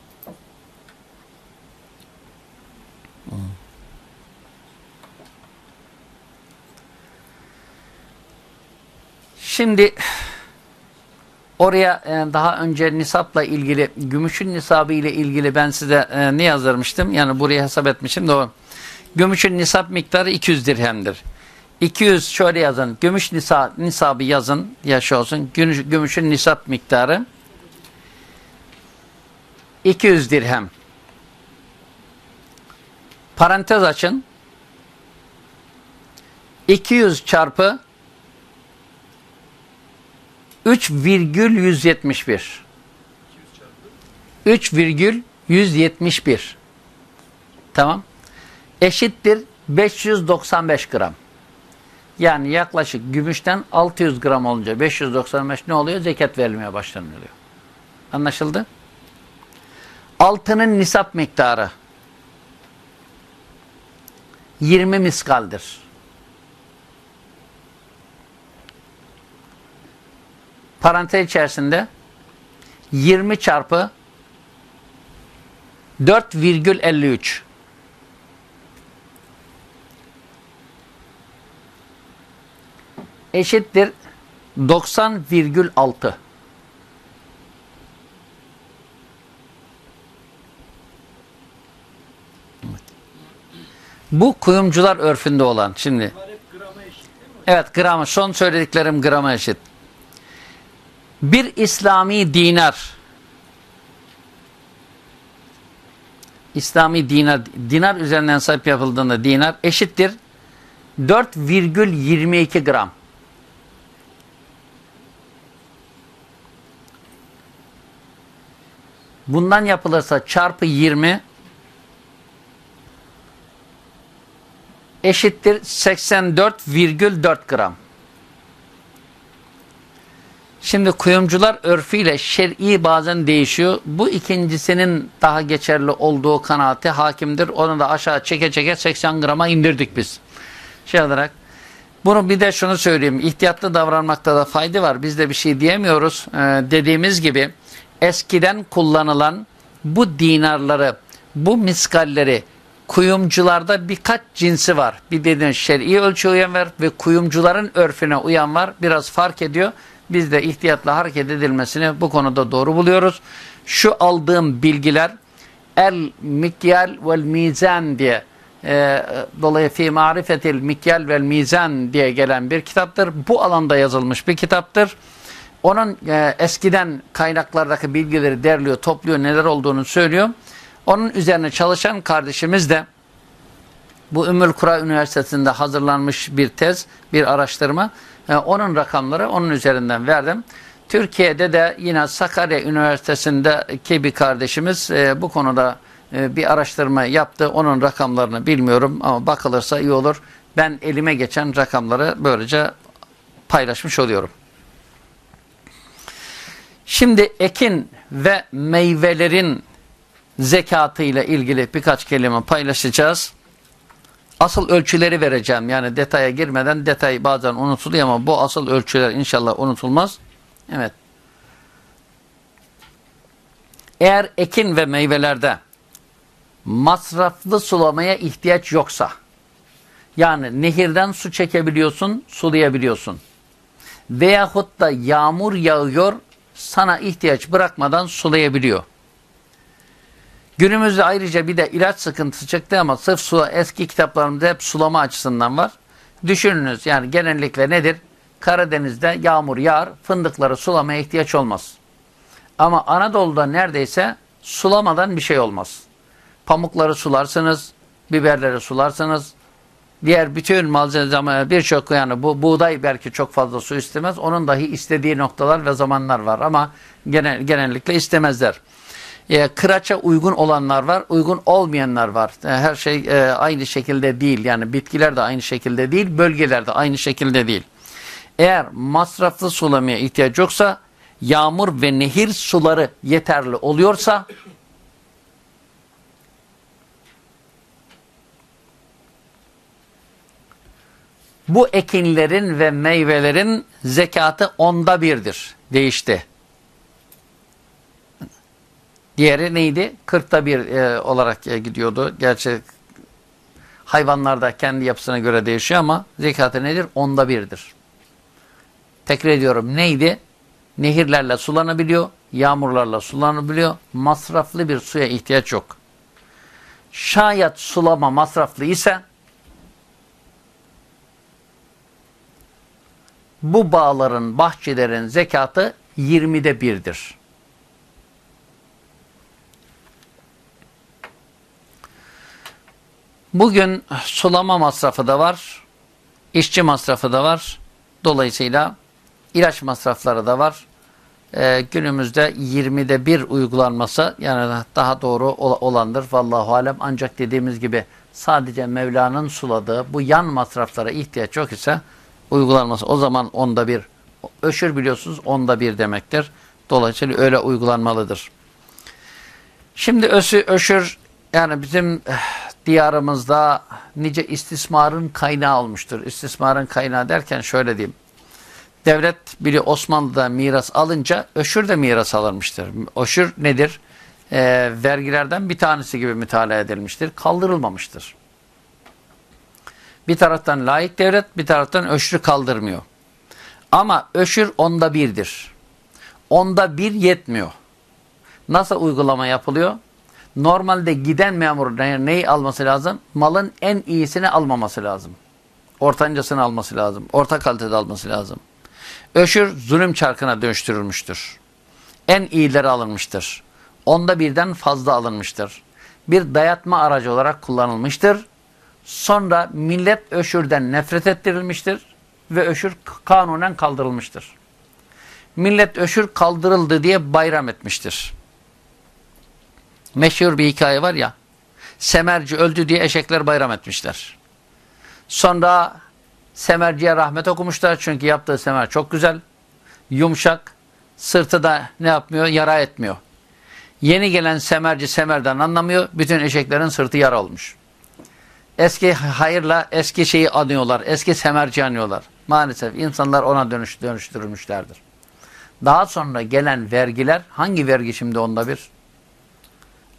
Şimdi oraya e, daha önce nisapla ilgili, gümüşün nisabı ile ilgili ben size e, ne yazdırmıştım? Yani buraya hesap etmişim de o. Gümüşün nisap miktarı 200 dirhemdir. 200 şöyle yazın. Gümüş nisa, nisabı yazın. Yaş olsun. Gümüş, gümüşün nisap miktarı 200 dirhem. Parantez açın. 200 çarpı 3,171 3,171 Tamam. Eşittir 595 gram. Yani yaklaşık gümüşten 600 gram olunca 595 ne oluyor? Zekat verilmeye başlanıyor. Anlaşıldı? Altının nisap miktarı 20 miskaldir. Parantez içerisinde 20 çarpı 4,53 eşittir 90,6 Bu kuyumcular örfünde olan şimdi. Evet grama son söylediklerim grama eşit. Bir İslami dinar İslami dinar dinar üzerinden sahip yapıldığında dinar eşittir 4,22 gram. Bundan yapılırsa çarpı 20 eşittir 84,4 gram. Şimdi kuyumcular örfüyle şer'i bazen değişiyor. Bu ikincisinin daha geçerli olduğu kanaati hakimdir. Onu da aşağı çeke çeke 80 grama indirdik biz. Şey olarak. Bunu bir de şunu söyleyeyim. İhtiyatlı davranmakta da fayda var. Biz de bir şey diyemiyoruz. Ee, dediğimiz gibi eskiden kullanılan bu dinarları, bu miskalleri kuyumcularda birkaç cinsi var. Bir dediğin şer'i ölçü uyan var ve kuyumcuların örfüne uyan var. Biraz fark ediyor. Biz de ihtiyatla hareket edilmesini bu konuda doğru buluyoruz. Şu aldığım bilgiler el mikyal vel mizan diye e, dolayı fi marifetil mikyal vel mizan diye gelen bir kitaptır. Bu alanda yazılmış bir kitaptır. Onun e, eskiden kaynaklardaki bilgileri derliyor, topluyor, neler olduğunu söylüyor. Onun üzerine çalışan kardeşimiz de bu Ümmül Kura Üniversitesi'nde hazırlanmış bir tez, bir araştırma. E, onun rakamları onun üzerinden verdim. Türkiye'de de yine Sakarya Üniversitesi'ndeki bir kardeşimiz e, bu konuda e, bir araştırma yaptı. Onun rakamlarını bilmiyorum ama bakılırsa iyi olur. Ben elime geçen rakamları böylece paylaşmış oluyorum. Şimdi ekin ve meyvelerin zekatı ile ilgili birkaç kelime paylaşacağız. Asıl ölçüleri vereceğim. Yani detaya girmeden detay bazen unutuluyor ama bu asıl ölçüler inşallah unutulmaz. Evet. Eğer ekin ve meyvelerde masraflı sulamaya ihtiyaç yoksa yani nehirden su çekebiliyorsun, sulayabiliyorsun. Veyahut da yağmur yağıyor, sana ihtiyaç bırakmadan sulayabiliyor. Günümüzde ayrıca bir de ilaç sıkıntısı çıktı ama sırf su, eski kitaplarımızda hep sulama açısından var. Düşününüz yani genellikle nedir? Karadeniz'de yağmur yağar, fındıkları sulamaya ihtiyaç olmaz. Ama Anadolu'da neredeyse sulamadan bir şey olmaz. Pamukları sularsınız, biberleri sularsınız, diğer bütün malzeme birçok yani bu buğday belki çok fazla su istemez. Onun dahi istediği noktalar ve zamanlar var ama genel, genellikle istemezler. E, kıraça uygun olanlar var, uygun olmayanlar var. E, her şey e, aynı şekilde değil. Yani bitkiler de aynı şekilde değil, bölgeler de aynı şekilde değil. Eğer masraflı sulamaya ihtiyaç yoksa, yağmur ve nehir suları yeterli oluyorsa, bu ekinlerin ve meyvelerin zekatı onda birdir. Değişti. Diğeri neydi? Kırkta bir e, olarak e, gidiyordu. Gerçi hayvanlarda kendi yapısına göre değişiyor ama zekatı nedir? Onda birdir. Tekrar ediyorum neydi? Nehirlerle sulanabiliyor, yağmurlarla sulanabiliyor. Masraflı bir suya ihtiyaç yok. Şayet sulama masraflı ise bu bağların, bahçelerin zekatı 20'de birdir. Bugün sulama masrafı da var, işçi masrafı da var. Dolayısıyla ilaç masrafları da var. Ee, günümüzde 20'de bir uygulanması yani daha doğru olandır. Vallahu alem ancak dediğimiz gibi sadece Mevla'nın suladığı bu yan masraflara ihtiyaç yok ise uygulanması o zaman onda bir öşür biliyorsunuz onda bir demektir. Dolayısıyla öyle uygulanmalıdır. Şimdi ösü, öşür yani bizim eh, diyarımızda nice istismarın kaynağı olmuştur. İstismarın kaynağı derken şöyle diyeyim. Devlet biri Osmanlı'da miras alınca öşür de miras alınmıştır. Öşür nedir? E, vergilerden bir tanesi gibi mütalaa edilmiştir. Kaldırılmamıştır. Bir taraftan layık devlet, bir taraftan öşrü kaldırmıyor. Ama öşür onda birdir. Onda bir yetmiyor. Nasıl uygulama yapılıyor? Normalde giden memur neyi alması lazım? Malın en iyisini almaması lazım. Ortancasını alması lazım. Orta kalitede alması lazım. Öşür zulüm çarkına dönüştürülmüştür. En iyileri alınmıştır. Onda birden fazla alınmıştır. Bir dayatma aracı olarak kullanılmıştır. Sonra millet öşürden nefret ettirilmiştir ve öşür kanunen kaldırılmıştır. Millet öşür kaldırıldı diye bayram etmiştir. Meşhur bir hikaye var ya, Semerci öldü diye eşekler bayram etmişler. Sonra Semerci'ye rahmet okumuşlar çünkü yaptığı semer çok güzel, yumuşak, sırtı da ne yapmıyor, yara etmiyor. Yeni gelen semerci semerden anlamıyor, bütün eşeklerin sırtı yara olmuş. Eski hayırla eski şeyi anıyorlar. Eski semerci anıyorlar. Maalesef insanlar ona dönüş, dönüştürülmüşlerdir. Daha sonra gelen vergiler hangi vergi şimdi onda bir?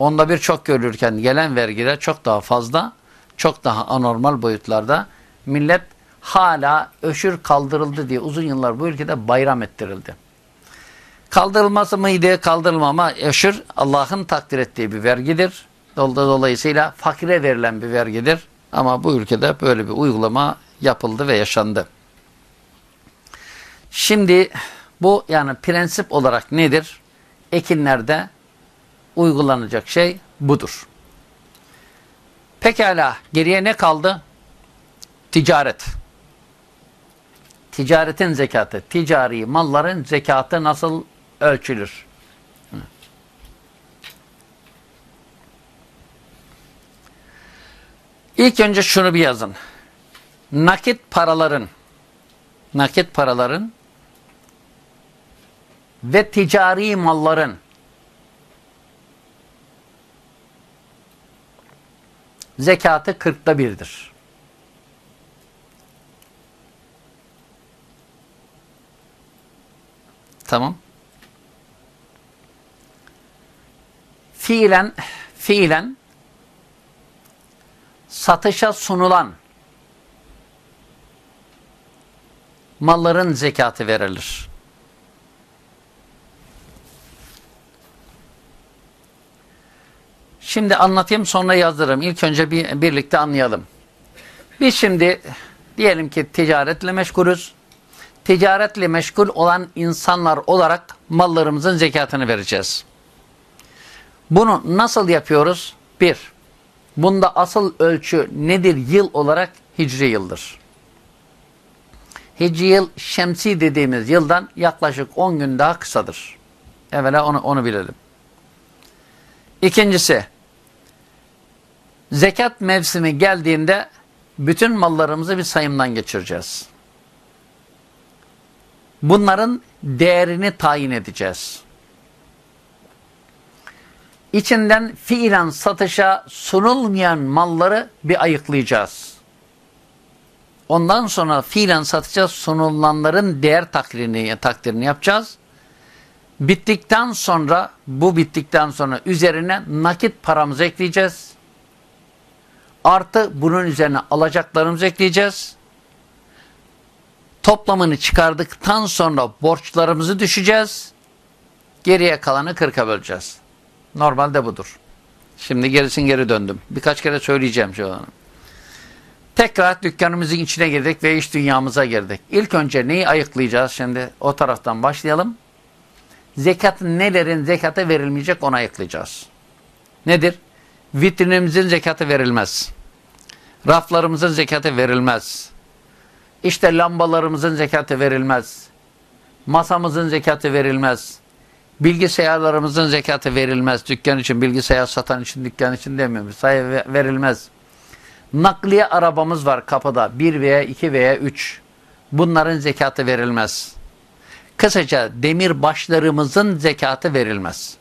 Onda bir çok görülürken gelen vergiler çok daha fazla, çok daha anormal boyutlarda. Millet hala öşür kaldırıldı diye uzun yıllar bu ülkede bayram ettirildi. Kaldırılması mıydı, kaldırılmama öşür Allah'ın takdir ettiği bir vergidir. Dolayısıyla fakire verilen bir vergidir. Ama bu ülkede böyle bir uygulama yapıldı ve yaşandı. Şimdi bu yani prensip olarak nedir? Ekinlerde uygulanacak şey budur. Pekala geriye ne kaldı? Ticaret. Ticaretin zekatı, ticari malların zekatı nasıl ölçülür? İlk önce şunu bir yazın. Nakit paraların nakit paraların ve ticari malların zekatı kırkta birdir. Tamam. Fiilen fiilen satışa sunulan malların zekatı verilir. Şimdi anlatayım sonra yazdırırım. İlk önce bir, birlikte anlayalım. Biz şimdi diyelim ki ticaretle meşgulüz. Ticaretle meşgul olan insanlar olarak mallarımızın zekatını vereceğiz. Bunu nasıl yapıyoruz? Bir, bunda asıl ölçü nedir yıl olarak? Hicri yıldır. Hicri yıl şemsi dediğimiz yıldan yaklaşık 10 gün daha kısadır. Evvela onu, onu bilelim. İkincisi, zekat mevsimi geldiğinde bütün mallarımızı bir sayımdan geçireceğiz. Bunların değerini tayin edeceğiz. İçinden fiilen satışa sunulmayan malları bir ayıklayacağız. Ondan sonra fiilen satışa sunulanların değer takdirini, takdirini yapacağız. Bittikten sonra, bu bittikten sonra üzerine nakit paramızı ekleyeceğiz. Artı bunun üzerine alacaklarımızı ekleyeceğiz. Toplamını çıkardıktan sonra borçlarımızı düşeceğiz. Geriye kalanı kırka böleceğiz. Normalde budur. Şimdi gerisin geri döndüm. Birkaç kere söyleyeceğim şu an. Tekrar dükkanımızın içine girdik ve iş dünyamıza girdik. İlk önce neyi ayıklayacağız? Şimdi o taraftan başlayalım. Zekat nelerin zekata verilmeyecek onu ayıklayacağız. Nedir? Vitrinimizin zekatı verilmez. Raflarımızın zekatı verilmez. İşte lambalarımızın zekatı verilmez. Masamızın zekatı verilmez. Bilgisayarlarımızın zekatı verilmez. Dükkan için, bilgisayar satan için, dükkan için demiyorum. Sayı verilmez. Nakliye arabamız var kapıda. Bir veya iki veya üç. Bunların zekatı verilmez. Kısaca demir başlarımızın zekatı verilmez.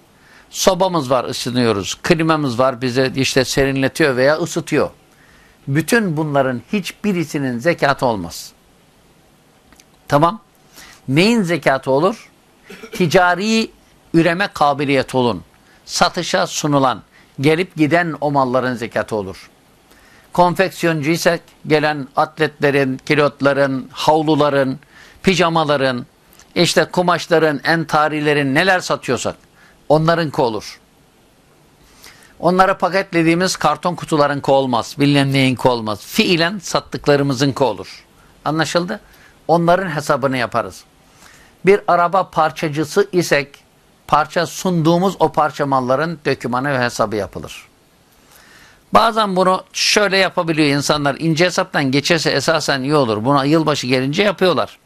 Sobamız var ısınıyoruz. Klimamız var bize işte serinletiyor veya ısıtıyor. Bütün bunların hiçbirisinin zekatı olmaz. Tamam. Neyin zekatı olur? Ticari üreme kabiliyeti olun. Satışa sunulan, gelip giden o malların zekatı olur. Konfeksiyoncuysak gelen atletlerin, kilotların, havluların, pijamaların, işte kumaşların, entarilerin neler satıyorsak onlarınki olur. Onlara paketlediğimiz karton kutularınki olmaz. Bilmem neyinki olmaz. Fiilen sattıklarımızınki olur. Anlaşıldı? Onların hesabını yaparız. Bir araba parçacısı isek parça sunduğumuz o parça malların dökümanı ve hesabı yapılır. Bazen bunu şöyle yapabiliyor insanlar. ince hesaptan geçerse esasen iyi olur. Buna yılbaşı gelince yapıyorlar.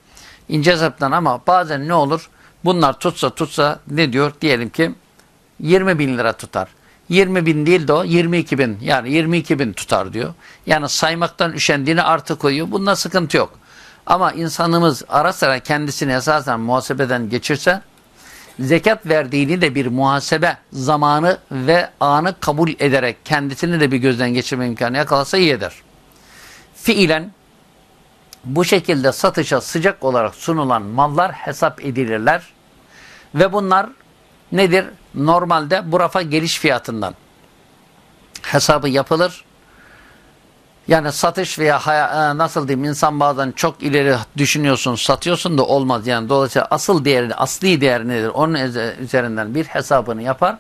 İnce hesaptan ama bazen ne olur? Bunlar tutsa tutsa ne diyor? Diyelim ki 20 bin lira tutar. 20 bin değil de o 22 bin yani 22 bin tutar diyor. Yani saymaktan üşendiğini artı koyuyor. Bunda sıkıntı yok. Ama insanımız ara sıra kendisini esasen muhasebeden geçirse zekat verdiğini de bir muhasebe zamanı ve anı kabul ederek kendisini de bir gözden geçirme imkanı yakalasa iyi eder. Fiilen bu şekilde satışa sıcak olarak sunulan mallar hesap edilirler ve bunlar nedir? Normalde bu rafa geliş fiyatından. Hesabı yapılır. Yani satış veya e, nasıl diyeyim? İnsan bazen çok ileri düşünüyorsun satıyorsun da olmaz. Yani dolayısıyla asıl değeri asli değer nedir? Onun üzerinden bir hesabını yapar.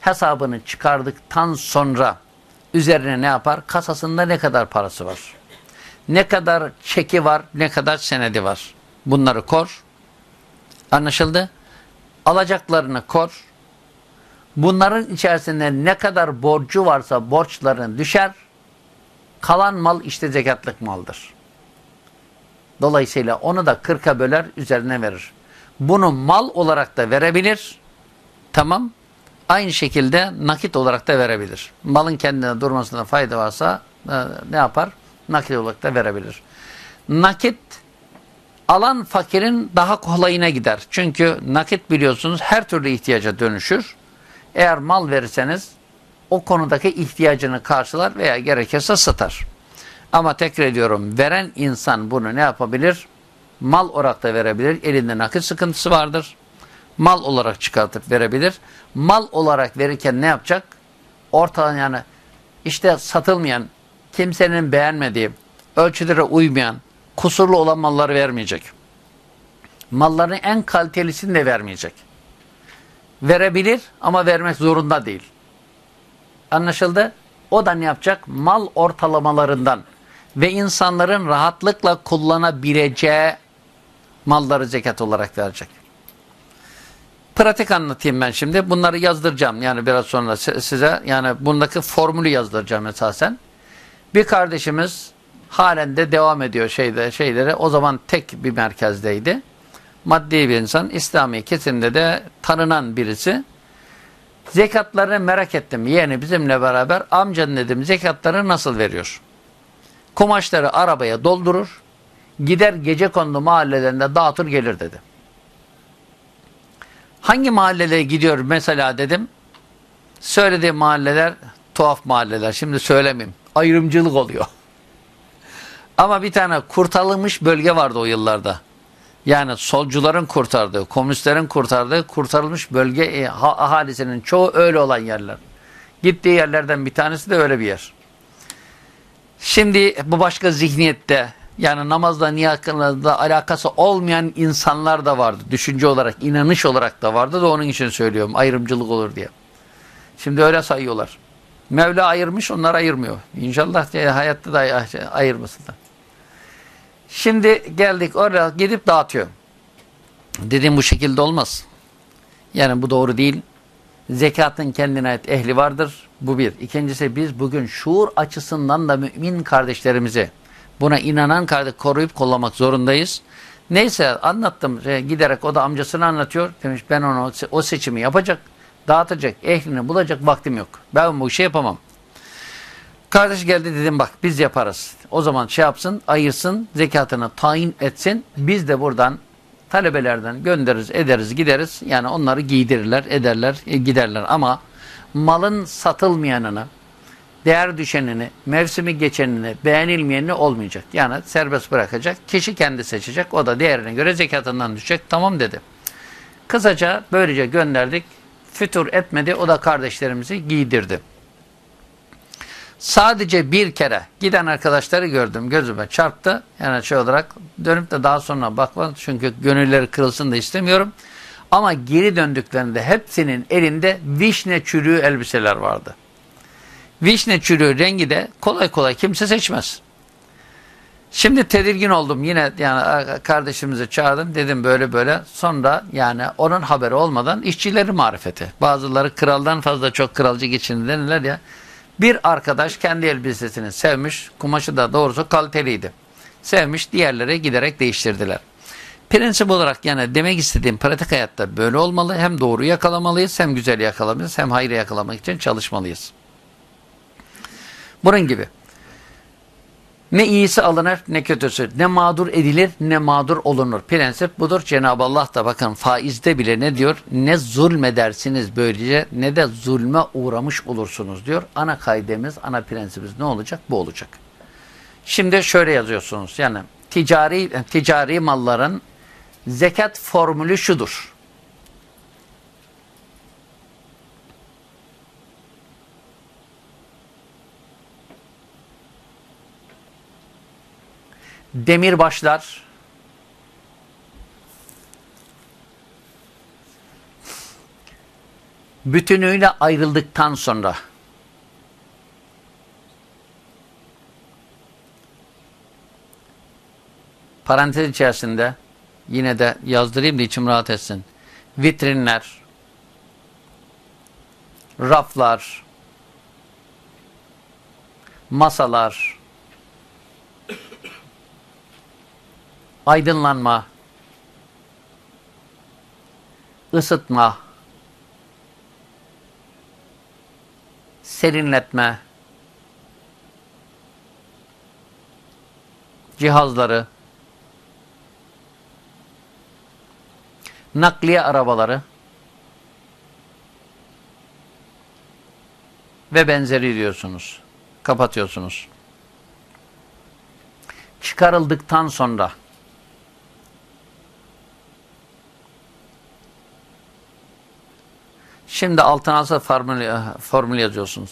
Hesabını çıkardıktan sonra üzerine ne yapar? Kasasında ne kadar parası var? Ne kadar çeki var? Ne kadar senedi var? Bunları kor. Anlaşıldı alacaklarını kor bunların içerisinde ne kadar borcu varsa borçların düşer Kalan mal işte zekatlık maldır. Dolayısıyla onu da kırka böler üzerine verir. Bunu mal olarak da verebilir. Tamam. Aynı şekilde nakit olarak da verebilir. Malın kendine durmasına fayda varsa e, ne yapar? Nakit olarak da verebilir. Nakit alan fakirin daha kolayına gider. Çünkü nakit biliyorsunuz her türlü ihtiyaca dönüşür. Eğer mal verirseniz o konudaki ihtiyacını karşılar veya gerekirse satar. Ama tekrar ediyorum veren insan bunu ne yapabilir? Mal olarak da verebilir. Elinde nakit sıkıntısı vardır. Mal olarak çıkartıp verebilir. Mal olarak verirken ne yapacak? Ortadan yani işte satılmayan, kimsenin beğenmediği, ölçülere uymayan, kusurlu olan malları vermeyecek. Malların en kalitelisini de vermeyecek. Verebilir ama vermek zorunda değil. Anlaşıldı? O da ne yapacak? Mal ortalamalarından ve insanların rahatlıkla kullanabileceği malları zekat olarak verecek. Pratik anlatayım ben şimdi. Bunları yazdıracağım yani biraz sonra size. Yani bundaki formülü yazdıracağım esasen. Bir kardeşimiz halen de devam ediyor şeyde şeyleri. O zaman tek bir merkezdeydi. Maddi bir insan. İslami kesimde de tanınan birisi. Zekatlarını merak ettim. Yani bizimle beraber amcan dedim zekatları nasıl veriyor? Kumaşları arabaya doldurur. Gider gece kondu mahallelerinde dağıtır gelir dedi. Hangi mahallelere gidiyor mesela dedim. Söylediğim mahalleler tuhaf mahalleler. Şimdi söylemeyeyim. Ayrımcılık oluyor. Ama bir tane kurtarılmış bölge vardı o yıllarda. Yani solcuların kurtardığı, komünistlerin kurtardığı kurtarılmış bölge e, ahalisinin çoğu öyle olan yerler. Gittiği yerlerden bir tanesi de öyle bir yer. Şimdi bu başka zihniyette yani namazla niyakla alakası olmayan insanlar da vardı. Düşünce olarak, inanış olarak da vardı da onun için söylüyorum. Ayrımcılık olur diye. Şimdi öyle sayıyorlar. Mevla ayırmış, onlar ayırmıyor. İnşallah hayatta da ayırmasınlar. Şimdi geldik oraya gidip dağıtıyor. Dedim bu şekilde olmaz. Yani bu doğru değil. Zekatın kendine ait ehli vardır. Bu bir. İkincisi biz bugün şuur açısından da mümin kardeşlerimizi buna inanan kardeş koruyup kollamak zorundayız. Neyse anlattım. Şey, giderek o da amcasını anlatıyor. Demiş ben onu o seçimi yapacak, dağıtacak, ehlini bulacak vaktim yok. Ben bu işi yapamam. Kardeş geldi dedim bak biz yaparız. O zaman şey yapsın, ayırsın, zekatını tayin etsin. Biz de buradan talebelerden göndeririz, ederiz, gideriz. Yani onları giydirirler, ederler, e, giderler. Ama malın satılmayanını, değer düşenini, mevsimi geçenini, beğenilmeyenini olmayacak. Yani serbest bırakacak. Kişi kendi seçecek. O da değerine göre zekatından düşecek. Tamam dedi. Kısaca böylece gönderdik. Fütur etmedi. O da kardeşlerimizi giydirdi. Sadece bir kere giden arkadaşları gördüm. Gözüme çarptı. Yani şey olarak dönüp de daha sonra bakma. Çünkü gönülleri kırılsın da istemiyorum. Ama geri döndüklerinde hepsinin elinde vişne çürüğü elbiseler vardı. Vişne çürüğü rengi de kolay kolay kimse seçmez. Şimdi tedirgin oldum. Yine yani kardeşimizi çağırdım. Dedim böyle böyle. Sonra yani onun haberi olmadan işçileri marifeti. Bazıları kraldan fazla çok kralcı geçindi denirler ya. Bir arkadaş kendi elbisesini sevmiş. Kumaşı da doğrusu kaliteliydi. Sevmiş. Diğerleri giderek değiştirdiler. Prensip olarak yani demek istediğim pratik hayatta böyle olmalı. Hem doğru yakalamalıyız hem güzel yakalamalıyız hem hayrı yakalamak için çalışmalıyız. Bunun gibi. Ne iyisi alınır ne kötüsü. Ne mağdur edilir ne mağdur olunur. Prensip budur. Cenab-ı Allah da bakın faizde bile ne diyor? Ne zulmedersiniz böylece ne de zulme uğramış olursunuz diyor. Ana kaidemiz, ana prensibimiz ne olacak? Bu olacak. Şimdi şöyle yazıyorsunuz. Yani ticari ticari malların zekat formülü şudur. Demirbaşlar bütünüyle ayrıldıktan sonra parantez içerisinde yine de yazdırayım da içim rahat etsin. Vitrinler, raflar, masalar, aydınlanma, ısıtma, serinletme, cihazları, nakliye arabaları ve benzeri diyorsunuz. Kapatıyorsunuz. Çıkarıldıktan sonra Şimdi altına formül, formül yazıyorsunuz.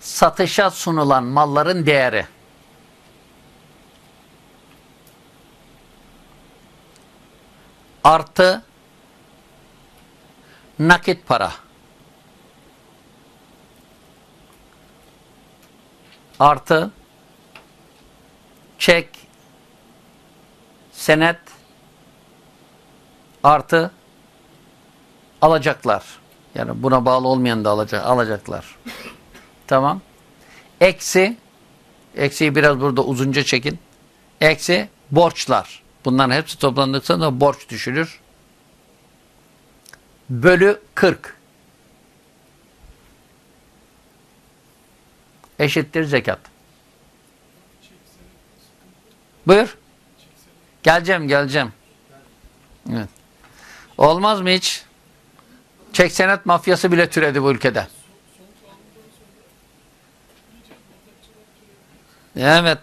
Satışa sunulan malların değeri. Artı nakit para. artı çek senet artı alacaklar. Yani buna bağlı olmayan da alacak, alacaklar. tamam. Eksi eksiyi biraz burada uzunca çekin. Eksi borçlar. Bunların hepsi toplandıkça da borç düşülür. Bölü 40. Eşittir zekat. Buyur. Geleceğim, geleceğim. Evet. Olmaz mı hiç? Çek senet mafyası bile türedi bu ülkede. Evet.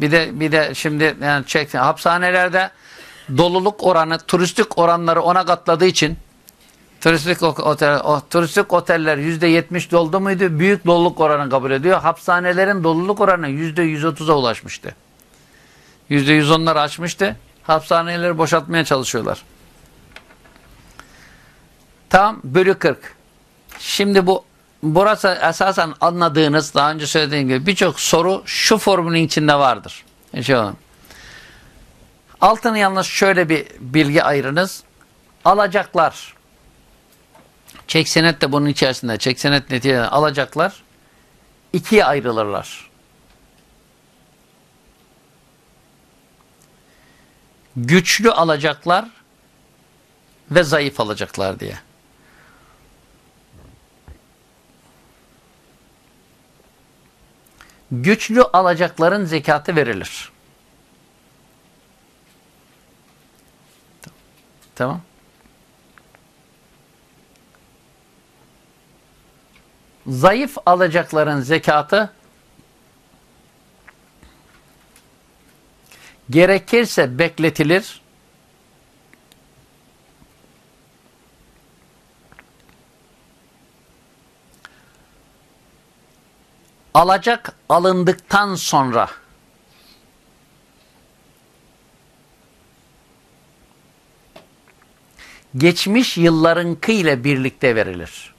Bir de bir de şimdi yani çek hapishanelerde doluluk oranı, turistik oranları ona katladığı için turistik otel, o, turistik oteller yüzde yetmiş doldu muydu? Büyük doluluk oranı kabul ediyor. Hapishanelerin doluluk oranı yüzde yüz otuza ulaşmıştı. Yüzde yüz onları açmıştı. Hapishaneleri boşaltmaya çalışıyorlar. Tam bölü 40. Şimdi bu burası esasen anladığınız daha önce söylediğim gibi birçok soru şu formülün içinde vardır. İnşallah. Altını yalnız şöyle bir bilgi ayırınız. Alacaklar. Çek senet de bunun içerisinde. Çek senet neticede alacaklar. ikiye ayrılırlar. Güçlü alacaklar ve zayıf alacaklar diye. Güçlü alacakların zekatı verilir. Tamam. Zayıf alacakların zekatı gerekirse bekletilir. Alacak alındıktan sonra geçmiş yıllarınkı ile birlikte verilir.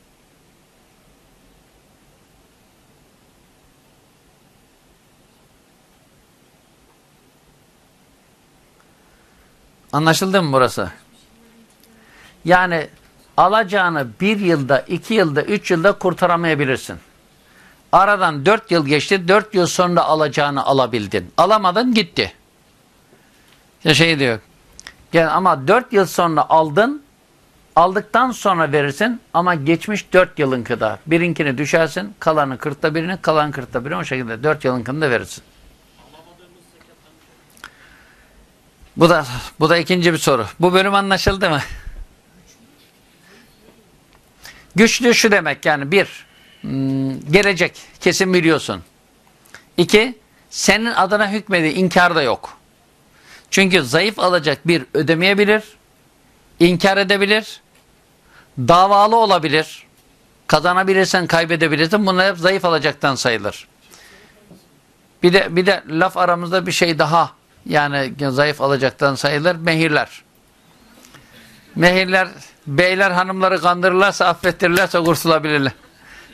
Anlaşıldı mı burası? Yani alacağını bir yılda, iki yılda, üç yılda kurtaramayabilirsin. Aradan dört yıl geçti. Dört yıl sonra alacağını alabildin. Alamadın gitti. Ya şey diyor. Yani ama dört yıl sonra aldın. Aldıktan sonra verirsin ama geçmiş dört yılın kadar. Birinkini düşersin. Kalanı kırkta birini, kalan kırkta birini o şekilde dört yılınkını da verirsin. Bu da bu da ikinci bir soru. Bu bölüm anlaşıldı mı? Güçlü şu demek yani bir gelecek. Kesin biliyorsun. İki, senin adına hükmedi. inkar da yok. Çünkü zayıf alacak bir ödemeyebilir, inkar edebilir, davalı olabilir, kazanabilirsen kaybedebilirsin. Bunlar hep zayıf alacaktan sayılır. Bir de bir de laf aramızda bir şey daha yani zayıf alacaktan sayılır mehirler. Mehirler beyler hanımları kandırırlarsa affettirirlerse kurtulabilirler.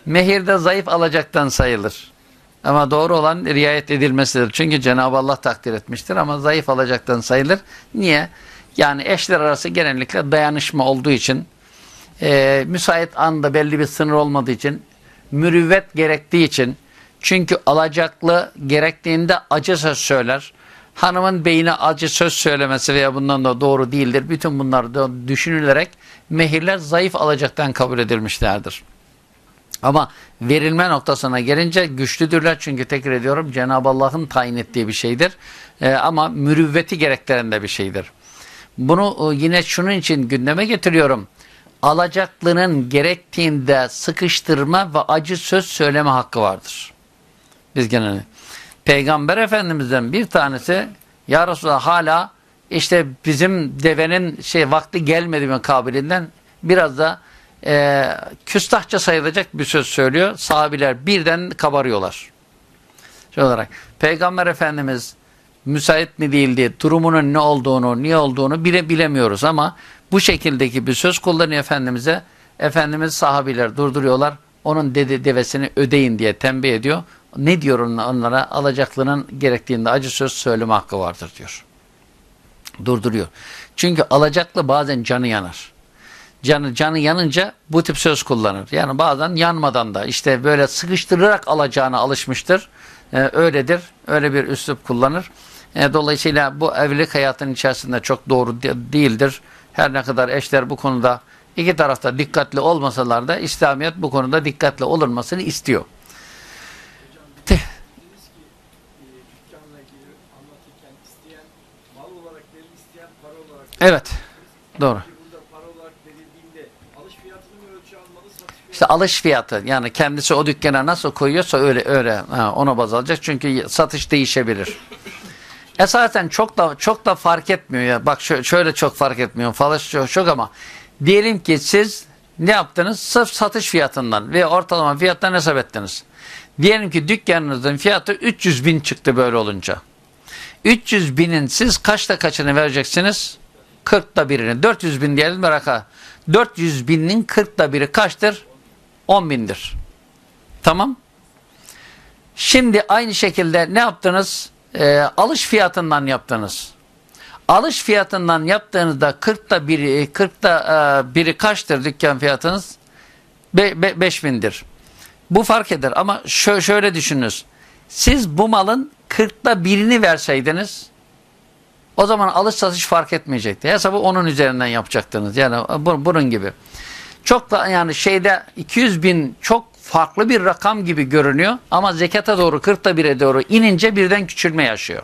Mehirde zayıf alacaktan sayılır. Ama doğru olan riayet edilmesidir. Çünkü Cenab-ı Allah takdir etmiştir ama zayıf alacaktan sayılır. Niye? Yani eşler arası genellikle dayanışma olduğu için e, müsait anda belli bir sınır olmadığı için mürüvvet gerektiği için çünkü alacaklı gerektiğinde acı söz söyler. Hanımın beyine acı söz söylemesi veya bundan da doğru değildir. Bütün bunlar da düşünülerek mehirler zayıf alacaktan kabul edilmişlerdir. Ama verilme noktasına gelince güçlüdürler çünkü tekrar ediyorum Cenab-ı Allah'ın tayin ettiği bir şeydir. Ee, ama mürüvveti gerektiren de bir şeydir. Bunu e, yine şunun için gündeme getiriyorum. Alacaklının gerektiğinde sıkıştırma ve acı söz söyleme hakkı vardır. Biz genelde. Peygamber Efendimiz'den bir tanesi Ya Resulallah hala işte bizim devenin şey vakti gelmedi mi kabilinden biraz da e, küstahça sayılacak bir söz söylüyor. Sahabiler birden kabarıyorlar. Şey olarak Peygamber Efendimiz müsait mi değildi, durumunun ne olduğunu, niye olduğunu bile bilemiyoruz ama bu şekildeki bir söz kullanıyor Efendimiz'e. Efendimiz sahabiler durduruyorlar. Onun dedi devesini ödeyin diye tembih ediyor. ne diyor onlara? Alacaklının gerektiğinde acı söz söyleme hakkı vardır diyor. Durduruyor. Çünkü alacaklı bazen canı yanar. Canı, canı yanınca bu tip söz kullanır. Yani bazen yanmadan da işte böyle sıkıştırarak alacağına alışmıştır. Ee, öyledir. Öyle bir üslup kullanır. Ee, dolayısıyla bu evlilik hayatının içerisinde çok doğru de değildir. Her ne kadar eşler bu konuda iki tarafta dikkatli olmasalar da İslamiyet bu konuda dikkatli olunmasını istiyor. Dediniz ki İşte alış fiyatı yani kendisi o dükkana nasıl koyuyorsa öyle öyle ha, ona baz alacak çünkü satış değişebilir. Esasen çok da çok da fark etmiyor ya. Bak şö- şöyle çok fark etmiyor. Falan çok, çok ama diyelim ki siz ne yaptınız? Sırf satış fiyatından ve ortalama fiyattan hesap ettiniz. Diyelim ki dükkanınızın fiyatı 300 bin çıktı böyle olunca. 300 binin siz kaçta kaçını vereceksiniz? 40'ta birini. 400 bin diyelim baraka. 400 binin 40'ta biri kaçtır? 10 bindir. Tamam. Şimdi aynı şekilde ne yaptınız? Ee, alış fiyatından yaptınız. Alış fiyatından yaptığınızda 40'ta biri 40'ta e, biri kaçtır dükkan fiyatınız? 5 bindir. Bu fark eder ama şö şöyle düşününüz. Siz bu malın 40'ta birini verseydiniz o zaman alış satış fark etmeyecekti. Hesabı onun üzerinden yapacaktınız. Yani bu- bunun gibi. Çok da yani şeyde 200 bin çok farklı bir rakam gibi görünüyor ama zekata doğru 40'ta 1'e doğru inince birden küçülme yaşıyor.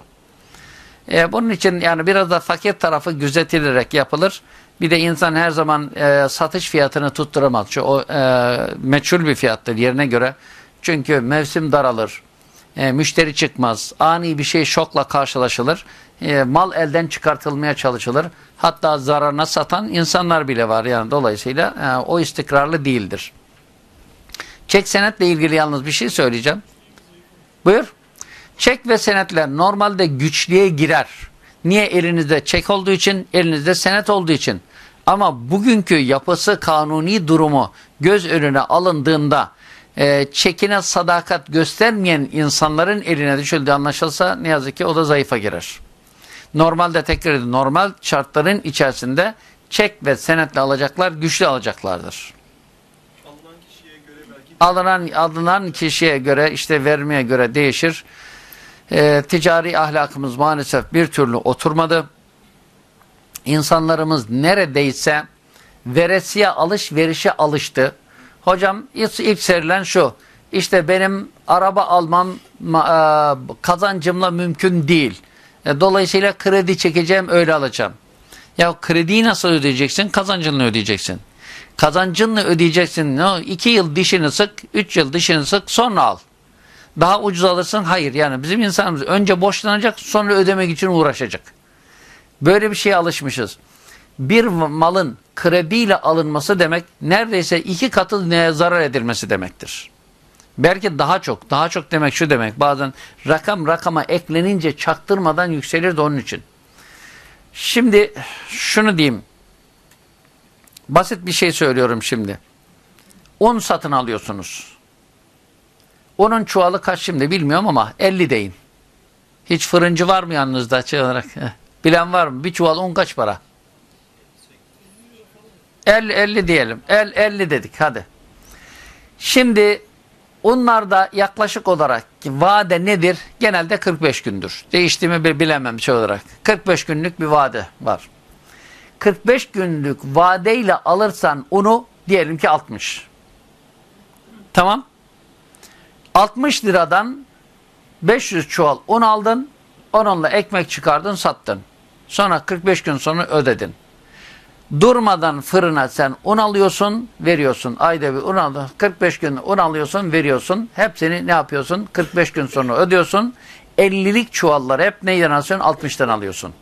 E, bunun için yani biraz da fakir tarafı gözetilerek yapılır. Bir de insan her zaman e, satış fiyatını tutturamaz. Şu, o e, meçhul bir fiyattır yerine göre. Çünkü mevsim daralır. E, müşteri çıkmaz. Ani bir şey şokla karşılaşılır. E, mal elden çıkartılmaya çalışılır. Hatta zararına satan insanlar bile var. Yani dolayısıyla e, o istikrarlı değildir. Çek senetle ilgili yalnız bir şey söyleyeceğim. Buyur. Çek ve senetler normalde güçlüğe girer. Niye? Elinizde çek olduğu için, elinizde senet olduğu için. Ama bugünkü yapısı kanuni durumu göz önüne alındığında e, çekine sadakat göstermeyen insanların eline düşüldüğü anlaşılsa ne yazık ki o da zayıfa girer. Normalde tekrar ediyorum, normal şartların içerisinde çek ve senetle alacaklar güçlü alacaklardır. Alınan kişiye göre belki Alınan, alınan kişiye göre işte vermeye göre değişir. Ee, ticari ahlakımız maalesef bir türlü oturmadı. İnsanlarımız neredeyse veresiye alışverişe alıştı. Hocam ilk, ilk serilen şu. İşte benim araba almam ma- e, kazancımla mümkün değil. E, Dolayısıyla kredi çekeceğim öyle alacağım. Ya krediyi nasıl ödeyeceksin? Kazancınla ödeyeceksin. Kazancınla ödeyeceksin. Ne? o? İki yıl dişini sık, üç yıl dişini sık sonra al. Daha ucuz alırsın. Hayır yani bizim insanımız önce borçlanacak sonra ödemek için uğraşacak. Böyle bir şeye alışmışız. Bir malın krediyle alınması demek neredeyse iki katı zarar edilmesi demektir. Belki daha çok, daha çok demek şu demek. Bazen rakam rakama eklenince çaktırmadan yükselir onun için. Şimdi şunu diyeyim. Basit bir şey söylüyorum şimdi. Un satın alıyorsunuz. Onun çuvalı kaç şimdi bilmiyorum ama 50 deyin. Hiç fırıncı var mı yanınızda şey olarak? Bilen var mı? Bir çuval un kaç para? 50, 50 diyelim. El, 50 dedik hadi. Şimdi onlarda yaklaşık olarak vade nedir? Genelde 45 gündür. Değişti mi bilemem şey olarak. 45 günlük bir vade var. 45 günlük vadeyle alırsan unu diyelim ki 60. Tamam. 60 liradan 500 çuval un aldın. Onunla ekmek çıkardın sattın. Sonra 45 gün sonra ödedin. Durmadan fırına sen un alıyorsun, veriyorsun. Ayda bir un aldın. 45 gün un alıyorsun, veriyorsun. Hepsini ne yapıyorsun? 45 gün sonra ödüyorsun. 50'lik çuvalları hep neyden alıyorsun? 60'tan alıyorsun.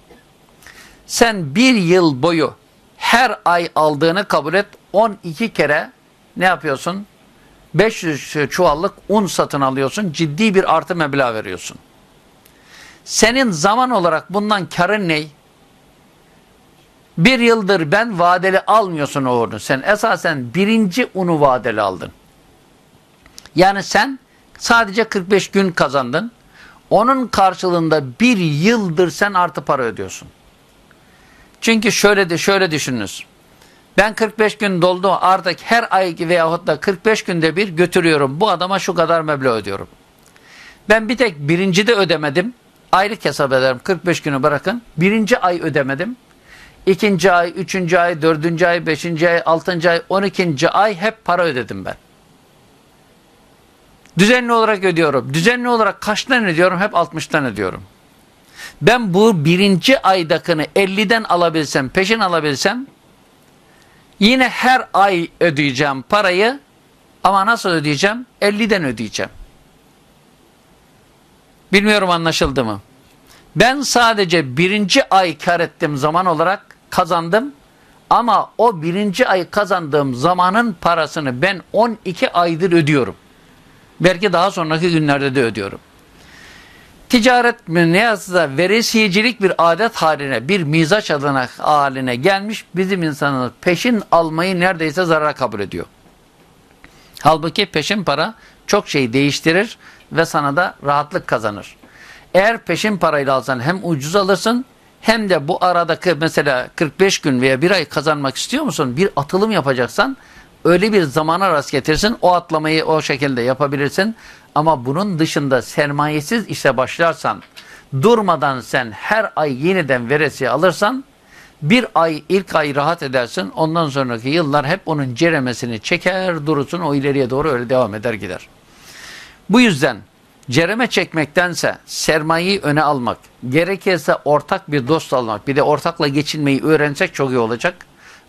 Sen bir yıl boyu her ay aldığını kabul et. 12 kere ne yapıyorsun? 500 çuvallık un satın alıyorsun. Ciddi bir artı meblağ veriyorsun. Senin zaman olarak bundan karın ne? Bir yıldır ben vadeli almıyorsun o unu. Sen esasen birinci unu vadeli aldın. Yani sen Sadece 45 gün kazandın. Onun karşılığında bir yıldır sen artı para ödüyorsun. Çünkü şöyle de şöyle düşününüz. Ben 45 gün doldu artık her ay veyahut da 45 günde bir götürüyorum. Bu adama şu kadar meblağ ödüyorum. Ben bir tek birinci de ödemedim. Aylık hesap ederim 45 günü bırakın. Birinci ay ödemedim. İkinci ay, üçüncü ay, dördüncü ay, beşinci ay, altıncı ay, on ikinci ay hep para ödedim ben. Düzenli olarak ödüyorum. Düzenli olarak kaçtan ödüyorum? Hep 60'tan ödüyorum. Ben bu birinci aydakını 50'den alabilsem, peşin alabilsem yine her ay ödeyeceğim parayı ama nasıl ödeyeceğim? 50'den ödeyeceğim. Bilmiyorum anlaşıldı mı? Ben sadece birinci ay kar ettim zaman olarak kazandım. Ama o birinci ay kazandığım zamanın parasını ben 12 aydır ödüyorum. Belki daha sonraki günlerde de ödüyorum. Ticaret ne yazsa veresiyecilik bir adet haline, bir mizaç adına haline gelmiş. Bizim insanımız peşin almayı neredeyse zarara kabul ediyor. Halbuki peşin para çok şey değiştirir ve sana da rahatlık kazanır. Eğer peşin parayla alsan hem ucuz alırsın hem de bu aradaki mesela 45 gün veya bir ay kazanmak istiyor musun? Bir atılım yapacaksan öyle bir zamana rast getirsin. O atlamayı o şekilde yapabilirsin. Ama bunun dışında sermayesiz işe başlarsan durmadan sen her ay yeniden veresiye alırsan bir ay ilk ay rahat edersin. Ondan sonraki yıllar hep onun ceremesini çeker durursun. O ileriye doğru öyle devam eder gider. Bu yüzden cereme çekmektense sermayeyi öne almak, gerekirse ortak bir dost almak, bir de ortakla geçinmeyi öğrensek çok iyi olacak.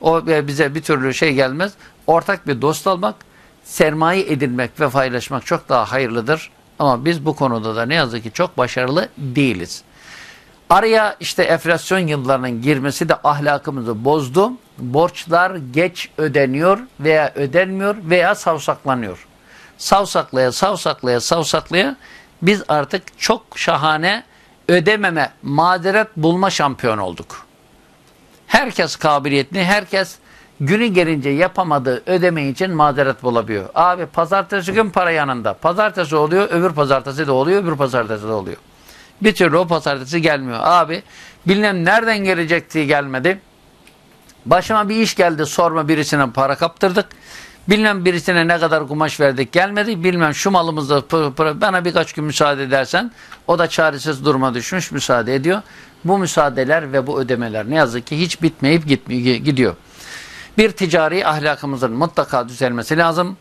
O bize bir türlü şey gelmez. Ortak bir dost almak, sermaye edinmek ve paylaşmak çok daha hayırlıdır. Ama biz bu konuda da ne yazık ki çok başarılı değiliz. Araya işte enflasyon yıllarının girmesi de ahlakımızı bozdu. Borçlar geç ödeniyor veya ödenmiyor veya savsaklanıyor. Savsaklaya savsaklaya savsaklaya biz artık çok şahane ödememe, mazeret bulma şampiyon olduk. Herkes kabiliyetli, herkes günü gelince yapamadığı ödeme için mazeret bulabiliyor. Abi pazartesi gün para yanında. Pazartesi oluyor, öbür pazartesi de oluyor, öbür pazartesi de oluyor. Bir türlü o pazartesi gelmiyor. Abi bilmem nereden gelecekti gelmedi. Başıma bir iş geldi sorma birisine para kaptırdık. Bilmem birisine ne kadar kumaş verdik gelmedi. Bilmem şu malımızda bana birkaç gün müsaade edersen o da çaresiz duruma düşmüş müsaade ediyor. Bu müsaadeler ve bu ödemeler ne yazık ki hiç bitmeyip gitmiyor, gidiyor. Bir ticari ahlakımızın mutlaka düzelmesi lazım.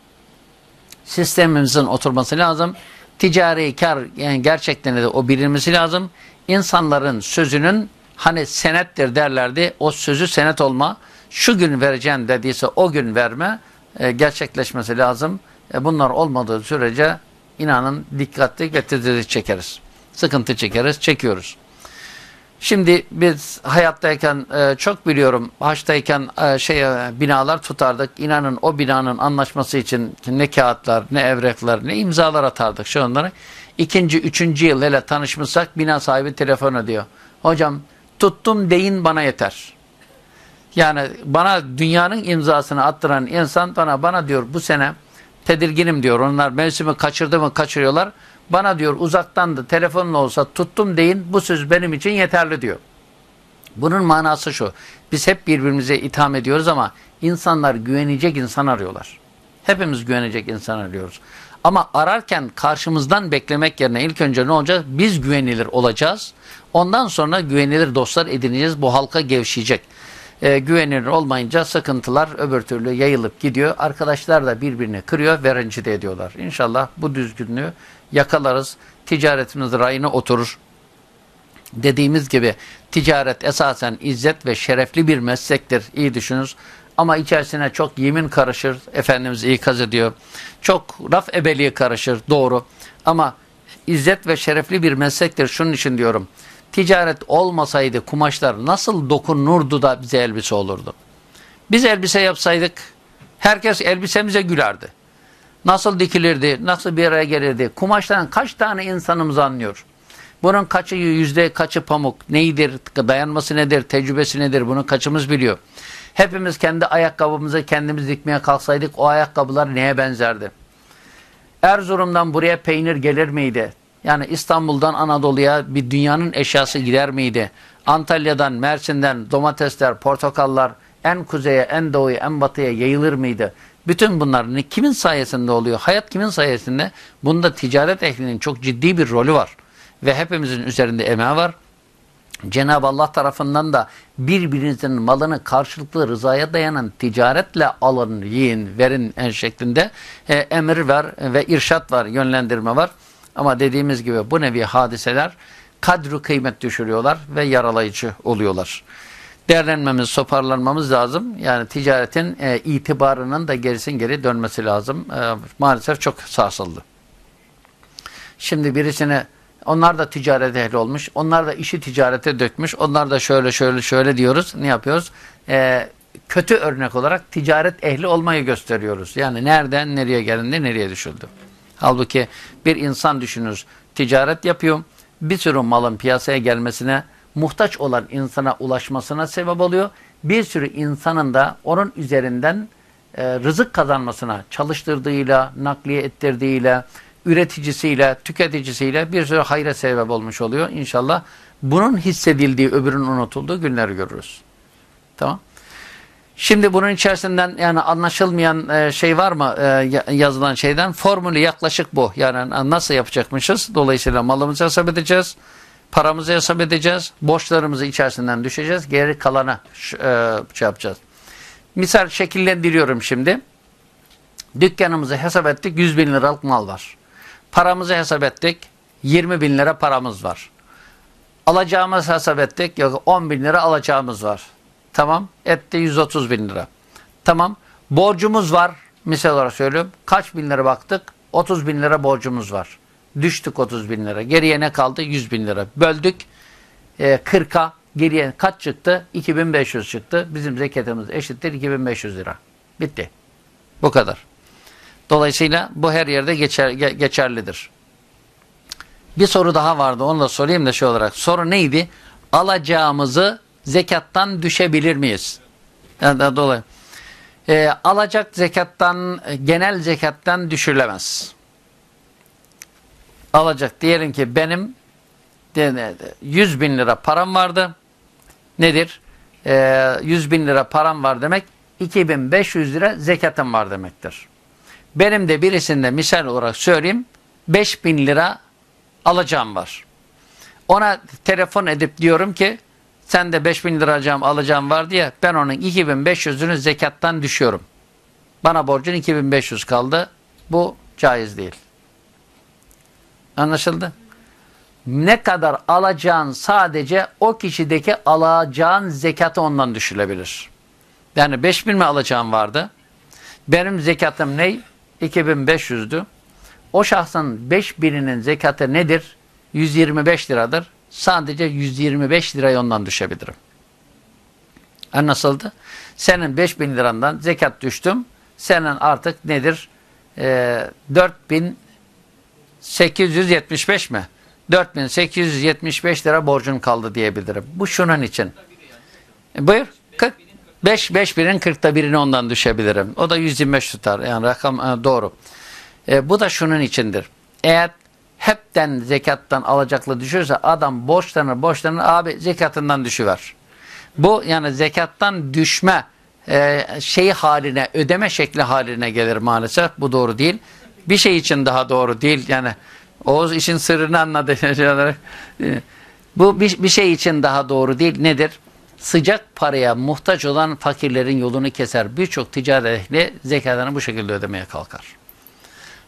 Sistemimizin oturması lazım. Ticari kar yani gerçekten de o bilinmesi lazım. İnsanların sözünün hani senettir derlerdi. O sözü senet olma. Şu gün vereceğim dediyse o gün verme e, gerçekleşmesi lazım. E, bunlar olmadığı sürece inanın dikkatli ve tedbir çekeriz. Sıkıntı çekeriz, çekiyoruz. Şimdi biz hayattayken e, çok biliyorum haçtayken e, şey binalar tutardık. İnanın o binanın anlaşması için ne kağıtlar, ne evrekler, ne imzalar atardık şu onları. İkinci, üçüncü yıl hele tanışmışsak bina sahibi telefon ediyor. Hocam tuttum deyin bana yeter. Yani bana dünyanın imzasını attıran insan bana bana diyor bu sene tedirginim diyor. Onlar mevsimi kaçırdı mı kaçırıyorlar. Bana diyor uzaktan da telefonla olsa tuttum deyin bu söz benim için yeterli diyor. Bunun manası şu. Biz hep birbirimize itham ediyoruz ama insanlar güvenecek insan arıyorlar. Hepimiz güvenecek insan arıyoruz. Ama ararken karşımızdan beklemek yerine ilk önce ne olacak? Biz güvenilir olacağız. Ondan sonra güvenilir dostlar edineceğiz. Bu halka gevşeyecek. E, güvenilir olmayınca sıkıntılar öbür türlü yayılıp gidiyor. Arkadaşlar da birbirini kırıyor ve rencide ediyorlar. İnşallah bu düzgünlüğü yakalarız. Ticaretimiz rayına oturur. Dediğimiz gibi ticaret esasen izzet ve şerefli bir meslektir. İyi düşününüz. Ama içerisine çok yemin karışır. Efendimiz ikaz ediyor. Çok raf ebeliği karışır. Doğru. Ama izzet ve şerefli bir meslektir. Şunun için diyorum. Ticaret olmasaydı kumaşlar nasıl dokunurdu da bize elbise olurdu? Biz elbise yapsaydık herkes elbisemize gülerdi. Nasıl dikilirdi, nasıl bir araya gelirdi? Kumaştan kaç tane insanımız anlıyor? Bunun kaçı yüzde kaçı pamuk, neyidir, dayanması nedir, tecrübesi nedir bunu kaçımız biliyor. Hepimiz kendi ayakkabımızı kendimiz dikmeye kalksaydık o ayakkabılar neye benzerdi? Erzurum'dan buraya peynir gelir miydi? Yani İstanbul'dan Anadolu'ya bir dünyanın eşyası gider miydi? Antalya'dan, Mersin'den domatesler, portakallar en kuzeye, en doğuya, en batıya yayılır mıydı? Bütün bunlar kimin sayesinde oluyor? Hayat kimin sayesinde? Bunda ticaret ehlinin çok ciddi bir rolü var. Ve hepimizin üzerinde emeği var. Cenab-ı Allah tarafından da birbirinizin malını karşılıklı rızaya dayanan ticaretle alın, yiyin, verin şeklinde e, emir var ve irşat var, yönlendirme var. Ama dediğimiz gibi bu nevi hadiseler kadru kıymet düşürüyorlar ve yaralayıcı oluyorlar. Değerlenmemiz, toparlanmamız lazım. Yani ticaretin e, itibarının da gerisin geri dönmesi lazım. E, maalesef çok sarsıldı. Şimdi birisine onlar da ticaret ehli olmuş. Onlar da işi ticarete dökmüş. Onlar da şöyle şöyle şöyle diyoruz. Ne yapıyoruz? Ee, kötü örnek olarak ticaret ehli olmayı gösteriyoruz. Yani nereden nereye gelindi nereye düşüldü. Halbuki bir insan düşünür. Ticaret yapıyor. Bir sürü malın piyasaya gelmesine muhtaç olan insana ulaşmasına sebep oluyor. Bir sürü insanın da onun üzerinden e, rızık kazanmasına çalıştırdığıyla, nakliye ettirdiğiyle, üreticisiyle, tüketicisiyle bir sürü hayra sebep olmuş oluyor. İnşallah bunun hissedildiği, öbürünün unutulduğu günleri görürüz. Tamam. Şimdi bunun içerisinden yani anlaşılmayan e, şey var mı e, yazılan şeyden? Formülü yaklaşık bu. Yani nasıl yapacakmışız? Dolayısıyla malımızı hesap edeceğiz. Paramızı hesap edeceğiz. Borçlarımızı içerisinden düşeceğiz. Geri kalana e, şey yapacağız. Misal şekillendiriyorum şimdi. Dükkanımızı hesap ettik. 100 bin liralık mal var. Paramızı hesap ettik. 20 bin lira paramız var. Alacağımız hesap ettik. Yok 10 bin lira alacağımız var. Tamam. Etti 130 bin lira. Tamam. Borcumuz var. Misal olarak söylüyorum. Kaç bin lira baktık? 30 bin lira borcumuz var. Düştük 30 bin lira. Geriye ne kaldı? 100 bin lira. Böldük. E, 40'a. Geriye kaç çıktı? 2500 çıktı. Bizim zekatımız eşittir 2500 lira. Bitti. Bu kadar. Dolayısıyla bu her yerde geçer, geçerlidir. Bir soru daha vardı. Onu da sorayım da şey olarak. Soru neydi? Alacağımızı zekattan düşebilir miyiz? Dolayı. E, alacak zekattan, genel zekattan düşürülemez. Alacak. Diyelim ki benim 100 bin lira param vardı. Nedir? E, 100 bin lira param var demek 2500 lira zekatım var demektir. Benim de birisinde misal olarak söyleyeyim 5000 lira alacağım var. Ona telefon edip diyorum ki sen de 5000 lira alacağım, alacağım var diye ben onun 2500'ünü zekattan düşüyorum. Bana borcun 2500 kaldı. Bu caiz değil. Anlaşıldı? Ne kadar alacağın sadece o kişideki alacağın zekatı ondan düşülebilir. Yani 5000 mi alacağım vardı? Benim zekatım ne? 2500'dü. O şahsın 5000'inin zekatı nedir? 125 liradır. Sadece 125 lirayı ondan düşebilirim. Yani nasıldı? Senin 5000 lirandan zekat düştüm. Senin artık nedir? Ee, 4875 mi? 4875 lira borcun kaldı diyebilirim. Bu şunun için. E, buyur. 40. 5, 5 birin 40'ta birini ondan düşebilirim. O da 125 tutar. Yani rakam e, doğru. E, bu da şunun içindir. Eğer hepten zekattan alacaklı düşürse adam borçlanır borçlanır abi zekatından düşüver. Bu yani zekattan düşme e, şey haline ödeme şekli haline gelir maalesef. Bu doğru değil. Bir şey için daha doğru değil. Yani Oğuz işin sırrını anladı. Bu bir, bir şey için daha doğru değil. Nedir? sıcak paraya muhtaç olan fakirlerin yolunu keser. Birçok ticaret ehli zekatını bu şekilde ödemeye kalkar.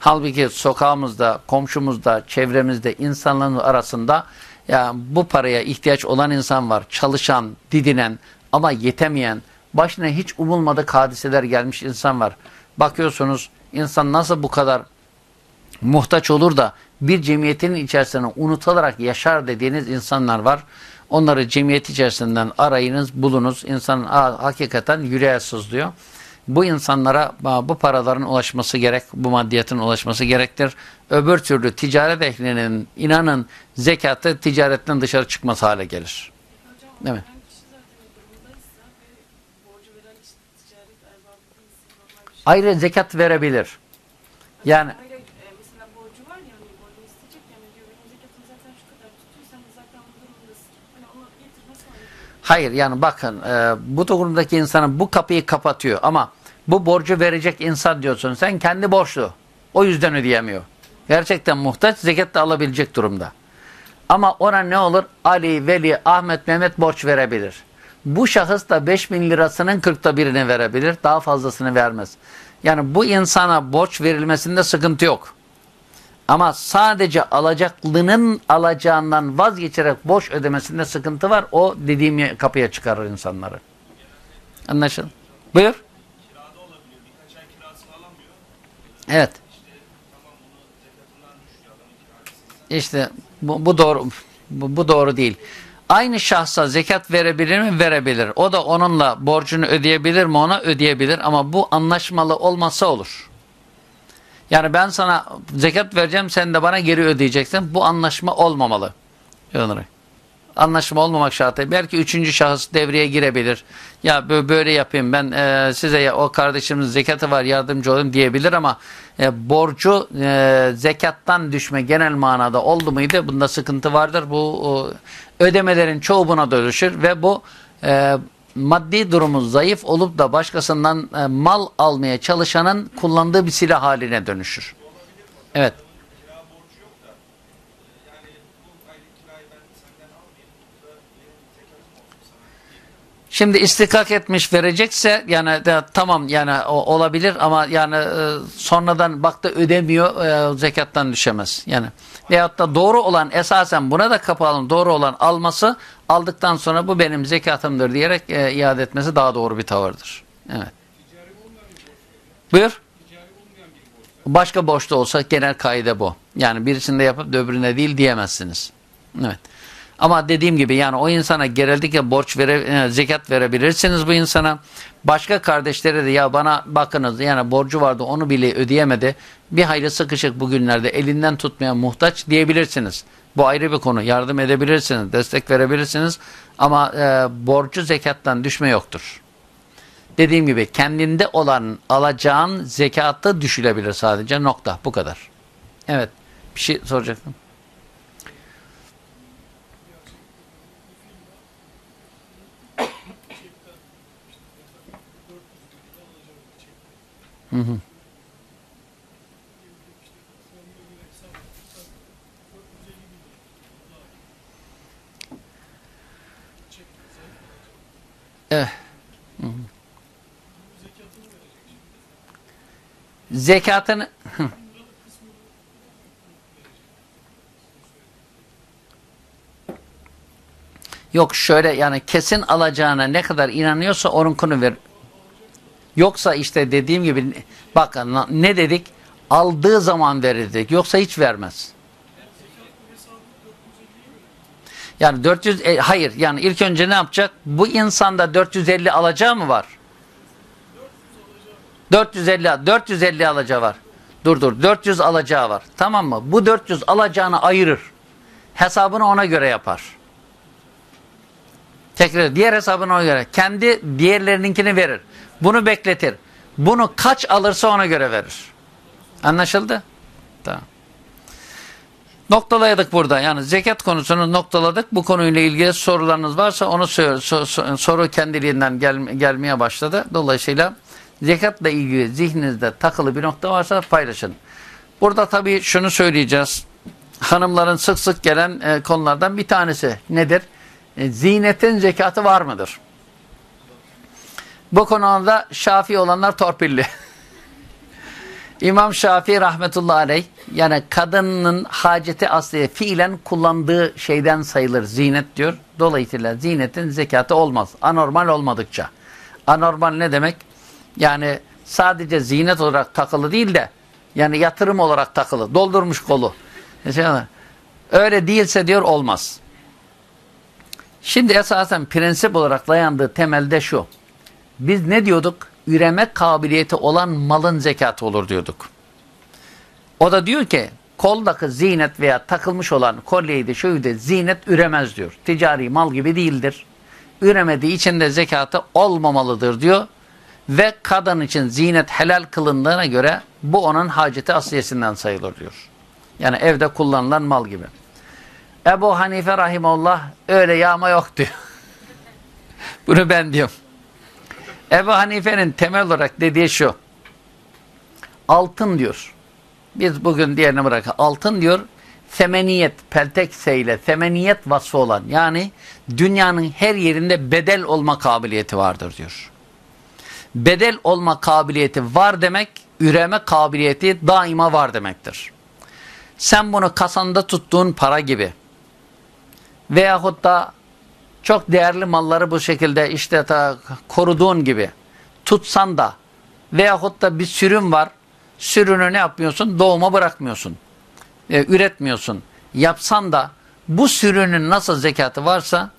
Halbuki sokağımızda, komşumuzda, çevremizde, insanların arasında ya bu paraya ihtiyaç olan insan var. Çalışan, didinen ama yetemeyen, başına hiç umulmadık hadiseler gelmiş insan var. Bakıyorsunuz insan nasıl bu kadar muhtaç olur da bir cemiyetin içerisine unutularak yaşar dediğiniz insanlar var. Onları cemiyet içerisinden arayınız, bulunuz. İnsan hakikaten yüreğe sızlıyor. Bu insanlara bu paraların ulaşması gerek, bu maddiyatın ulaşması gerektir. Öbür türlü ticaret ehlinin inanın zekatı ticaretten dışarı çıkmaz hale gelir. Değil mi? Ayrı zekat verebilir. Yani Hayır yani bakın e, bu durumdaki insanın bu kapıyı kapatıyor ama bu borcu verecek insan diyorsun. Sen kendi borçlu. O yüzden ödeyemiyor. Gerçekten muhtaç zekat da alabilecek durumda. Ama ona ne olur? Ali, Veli, Ahmet, Mehmet borç verebilir. Bu şahıs da 5000 lirasının 40'ta birini verebilir. Daha fazlasını vermez. Yani bu insana borç verilmesinde sıkıntı yok. Ama sadece alacaklının alacağından vazgeçerek borç ödemesinde sıkıntı var. O dediğim kapıya çıkarır insanları. Anlaşıldı? Buyur. Evet. İşte bu, bu doğru bu, bu doğru değil. Aynı şahsa zekat verebilir mi? Verebilir. O da onunla borcunu ödeyebilir mi? Ona ödeyebilir ama bu anlaşmalı olmazsa olur. Yani ben sana zekat vereceğim sen de bana geri ödeyeceksin. Bu anlaşma olmamalı. Anlaşma olmamak şartıyla. Belki üçüncü şahıs devreye girebilir. Ya bö- böyle yapayım ben e, size o kardeşimin zekatı var yardımcı olayım diyebilir ama e, borcu e, zekattan düşme genel manada oldu muydu? Bunda sıkıntı vardır. Bu ödemelerin çoğu buna dönüşür ve bu maddi durumu zayıf olup da başkasından e, mal almaya çalışanın kullandığı bir silah haline dönüşür. Evet. Şimdi istikak etmiş verecekse yani de, tamam yani o, olabilir ama yani e, sonradan baktı ödemiyor e, zekattan düşemez. Yani veyahut da doğru olan esasen buna da kapalım doğru olan alması aldıktan sonra bu benim zekatımdır diyerek e, iade etmesi daha doğru bir tavırdır. Evet. Buyur. Başka borçta olsa genel kaide bu. Yani birisinde yapıp öbürüne değil diyemezsiniz. Evet. Ama dediğim gibi yani o insana genellikle borç vere, e, zekat verebilirsiniz bu insana. Başka kardeşlere de ya bana bakınız yani borcu vardı onu bile ödeyemedi. Bir hayli sıkışık bugünlerde elinden tutmaya muhtaç diyebilirsiniz. Bu ayrı bir konu. Yardım edebilirsiniz, destek verebilirsiniz. Ama e, borcu zekattan düşme yoktur. Dediğim gibi kendinde olan alacağın zekatı düşülebilir sadece nokta bu kadar. Evet bir şey soracaktım. Hı hı. Evet. Hı. Zekatını. Yok şöyle yani kesin alacağına ne kadar inanıyorsa onunkunu ver. Yoksa işte dediğim gibi bakın ne dedik? Aldığı zaman verirdik. Yoksa hiç vermez. Yani 400 e, hayır yani ilk önce ne yapacak? Bu insanda 450 alacağı mı var? 450 450 alacağı var. Dur dur 400 alacağı var. Tamam mı? Bu 400 alacağını ayırır. Hesabını ona göre yapar. Tekrar diğer hesabını ona göre. Kendi diğerlerininkini verir. Bunu bekletir. Bunu kaç alırsa ona göre verir. Anlaşıldı? Tamam. Noktalayadık burada. Yani zekat konusunu noktaladık. Bu konuyla ilgili sorularınız varsa onu sor, sor, soru kendiliğinden gel, gelmeye başladı. Dolayısıyla zekatla ilgili zihninizde takılı bir nokta varsa paylaşın. Burada tabii şunu söyleyeceğiz. Hanımların sık sık gelen e, konulardan bir tanesi nedir? E, ziynetin zekatı var mıdır? Bu konuda Şafii olanlar torpilli. İmam Şafii rahmetullahi aleyh yani kadının haceti asliye fiilen kullandığı şeyden sayılır zinet diyor. Dolayısıyla zinetin zekatı olmaz. Anormal olmadıkça. Anormal ne demek? Yani sadece zinet olarak takılı değil de yani yatırım olarak takılı. Doldurmuş kolu. Öyle değilse diyor olmaz. Şimdi esasen prensip olarak dayandığı temelde şu. Biz ne diyorduk? Üreme kabiliyeti olan malın zekatı olur diyorduk. O da diyor ki koldaki zinet veya takılmış olan kolyeydi şuydu zinet üremez diyor. Ticari mal gibi değildir. Üremediği için de zekatı olmamalıdır diyor. Ve kadın için zinet helal kılındığına göre bu onun haceti asliyesinden sayılır diyor. Yani evde kullanılan mal gibi. Ebu Hanife Rahimullah öyle yağma yok diyor. Bunu ben diyorum. Ebu Hanife'nin temel olarak dediği şu. Altın diyor. Biz bugün diğerini bırak. Altın diyor. Femeniyet, peltek seyle, femeniyet vasfı olan yani dünyanın her yerinde bedel olma kabiliyeti vardır diyor. Bedel olma kabiliyeti var demek, üreme kabiliyeti daima var demektir. Sen bunu kasanda tuttuğun para gibi veyahut da çok değerli malları bu şekilde işte ta koruduğun gibi tutsan da veyahut da bir sürüm var. Sürünü ne yapmıyorsun? Doğuma bırakmıyorsun. E, üretmiyorsun. Yapsan da bu sürünün nasıl zekatı varsa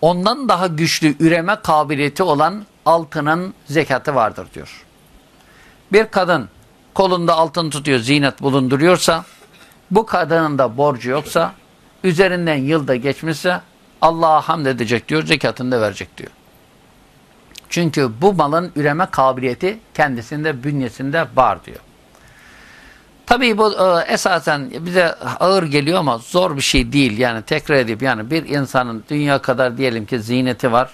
ondan daha güçlü üreme kabiliyeti olan altının zekatı vardır diyor. Bir kadın kolunda altın tutuyor, zinet bulunduruyorsa bu kadının da borcu yoksa üzerinden yılda geçmişse Allah'a hamd edecek diyor, zekatını da verecek diyor. Çünkü bu malın üreme kabiliyeti kendisinde, bünyesinde var diyor. Tabii bu e, esasen bize ağır geliyor ama zor bir şey değil. Yani tekrar edip yani bir insanın dünya kadar diyelim ki ziyneti var.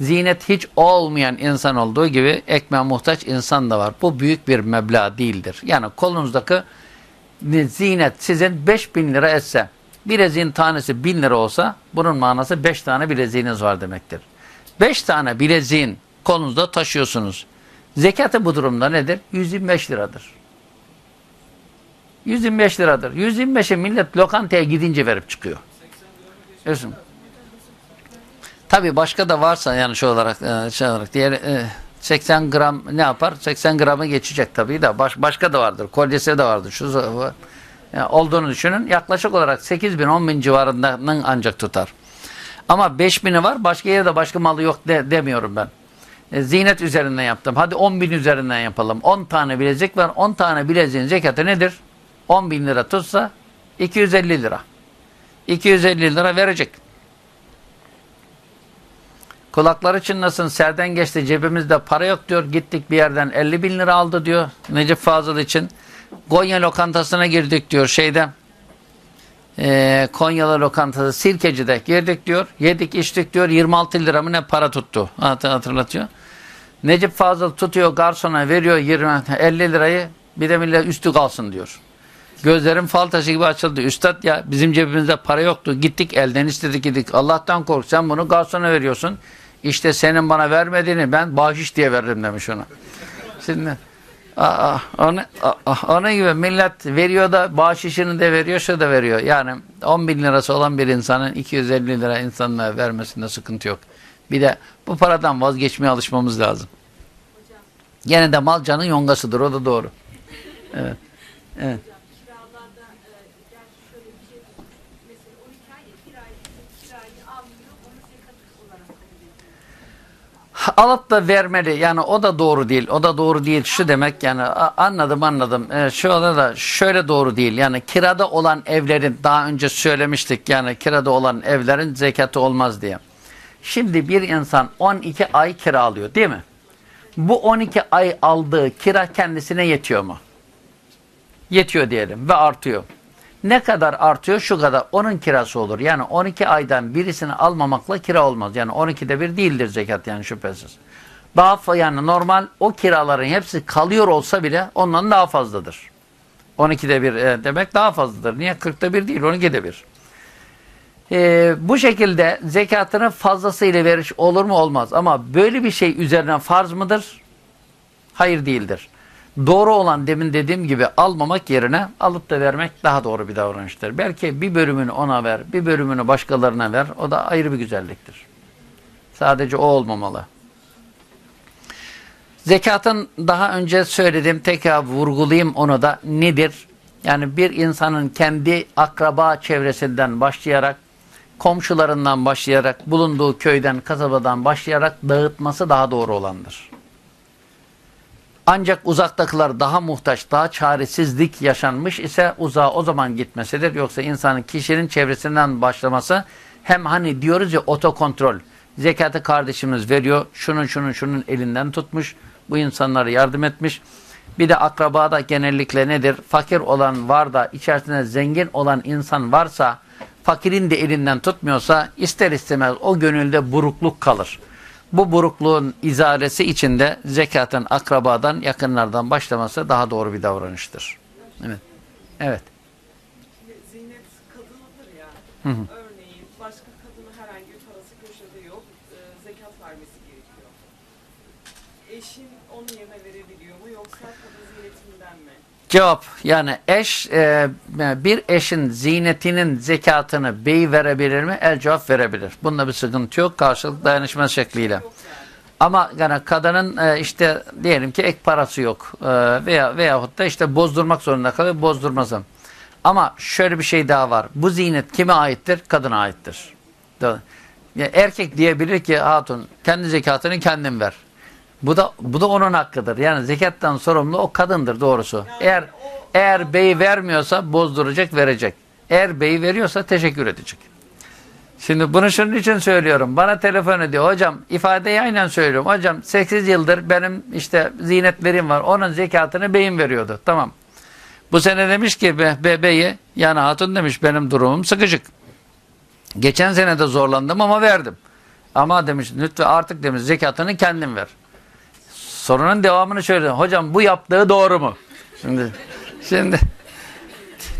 Zinet hiç olmayan insan olduğu gibi ekmeğe muhtaç insan da var. Bu büyük bir meblağ değildir. Yani kolunuzdaki zinet sizin 5000 lira etse bileziğin tanesi 1000 lira olsa bunun manası 5 tane bileziğiniz var demektir. 5 tane bileziğin kolunuzda taşıyorsunuz. Zekatı bu durumda nedir? 125 liradır. 125 liradır. 125'e millet lokantaya gidince verip çıkıyor. Diyorsun. Tabii başka da varsa yani şu olarak e, şey olarak diğer e, 80 gram ne yapar? 80 gramı geçecek tabii de baş, başka da vardır. Kolyesi de vardır. Şu yani olduğunu düşünün. Yaklaşık olarak 8 bin 10 bin civarından ancak tutar. Ama 5 bini var. Başka yerde başka malı yok de, demiyorum ben. E, zinet üzerinden yaptım. Hadi 10 bin üzerinden yapalım. 10 tane bilezik var. 10 tane bileziğin zekatı nedir? 10 bin lira tutsa 250 lira. 250 lira verecek. Kulakları çınlasın serden geçti cebimizde para yok diyor. Gittik bir yerden 50 bin lira aldı diyor Necip Fazıl için. Konya lokantasına girdik diyor şeyde. E, Konyalı lokantası Sirkeci'de girdik diyor. Yedik içtik diyor 26 lira mı ne para tuttu hatırlatıyor. Necip Fazıl tutuyor garsona veriyor 20, 50 lirayı bir de millet üstü kalsın diyor. Gözlerim fal taşı gibi açıldı. Üstad ya bizim cebimizde para yoktu. Gittik elden istedik gittik. Allah'tan kork sen bunu garsona veriyorsun. İşte senin bana vermediğini ben bahşiş diye veririm demiş ona. Şimdi aa, onu, aa, onun gibi millet veriyor da bahşişini de veriyor şu da veriyor. Yani 10 bin lirası olan bir insanın 250 lira insanlara vermesinde sıkıntı yok. Bir de bu paradan vazgeçmeye alışmamız lazım. Gene de mal canın yongasıdır o da doğru. Evet. Evet. kiralarda e, gerçi şöyle bir şey var. Mesela 12 ay ya kirayı, kirayı almıyor, onu zekat olarak kabul ediyor. Alıp da vermeli. Yani o da doğru değil. O da doğru değil. Şu demek yani anladım anladım. Ee, şu anda da şöyle doğru değil. Yani kirada olan evlerin daha önce söylemiştik. Yani kirada olan evlerin zekatı olmaz diye. Şimdi bir insan 12 ay kira alıyor değil mi? Bu 12 ay aldığı kira kendisine yetiyor mu? Yetiyor diyelim ve artıyor. Ne kadar artıyor? Şu kadar. Onun kirası olur. Yani 12 aydan birisini almamakla kira olmaz. Yani 12'de bir değildir zekat yani şüphesiz. Daha yani normal o kiraların hepsi kalıyor olsa bile ondan daha fazladır. 12'de bir e, demek daha fazladır. Niye? 40'ta bir değil 12'de bir. E, bu şekilde zekatını fazlasıyla veriş olur mu? Olmaz. Ama böyle bir şey üzerine farz mıdır? Hayır değildir. Doğru olan demin dediğim gibi almamak yerine alıp da vermek daha doğru bir davranıştır. Belki bir bölümünü ona ver, bir bölümünü başkalarına ver. O da ayrı bir güzelliktir. Sadece o olmamalı. Zekatın daha önce söylediğim tekrar vurgulayayım onu da nedir? Yani bir insanın kendi akraba çevresinden başlayarak, komşularından başlayarak, bulunduğu köyden, kasabadan başlayarak dağıtması daha doğru olandır. Ancak uzaktakiler daha muhtaç, daha çaresizlik yaşanmış ise uzağa o zaman gitmesidir. Yoksa insanın kişinin çevresinden başlaması hem hani diyoruz ya otokontrol. Zekatı kardeşimiz veriyor. Şunun şunun şunun elinden tutmuş. Bu insanlara yardım etmiş. Bir de akrabada genellikle nedir? Fakir olan var da içerisinde zengin olan insan varsa fakirin de elinden tutmuyorsa ister istemez o gönülde burukluk kalır. Bu burukluğun izalesi içinde zekatın akrabadan, yakınlardan başlaması daha doğru bir davranıştır. Evet. Evet. Şimdi Zinet kadınıdır ya. Hı hı. Örneğin başka kadının herhangi bir parası köşede yok. e, zekat vermesi gerekiyor. Eşin onun yerine verebiliyor mu yoksa kadın zinetinden mi? Cevap yani eş e, bir eşin zinetinin zekatını bey verebilir mi? El cevap verebilir. Bunda bir sıkıntı yok. Karşılık dayanışma şekliyle. Yani. Ama yani kadının e, işte diyelim ki ek parası yok e, veya veyahut da işte bozdurmak zorunda kalıyor bozdurmasın. Ama şöyle bir şey daha var. Bu zinet kime aittir? Kadına aittir. Doğru. Ya erkek diyebilir ki hatun kendi zekatını kendin ver. Bu da bu da onun hakkıdır. Yani zekattan sorumlu o kadındır doğrusu. Eğer eğer bey vermiyorsa bozduracak, verecek. Eğer bey veriyorsa teşekkür edecek. Şimdi bunu şunun için söylüyorum. Bana telefon ediyor. Hocam ifadeyi aynen söylüyorum. Hocam 8 yıldır benim işte zinetlerim var. Onun zekatını beyim veriyordu. Tamam. Bu sene demiş ki be, bebeği yani hatun demiş benim durumum sıkıcık. Geçen sene de zorlandım ama verdim. Ama demiş lütfen artık demiş zekatını kendin ver. Sorunun devamını şöyle. Hocam bu yaptığı doğru mu? Şimdi şimdi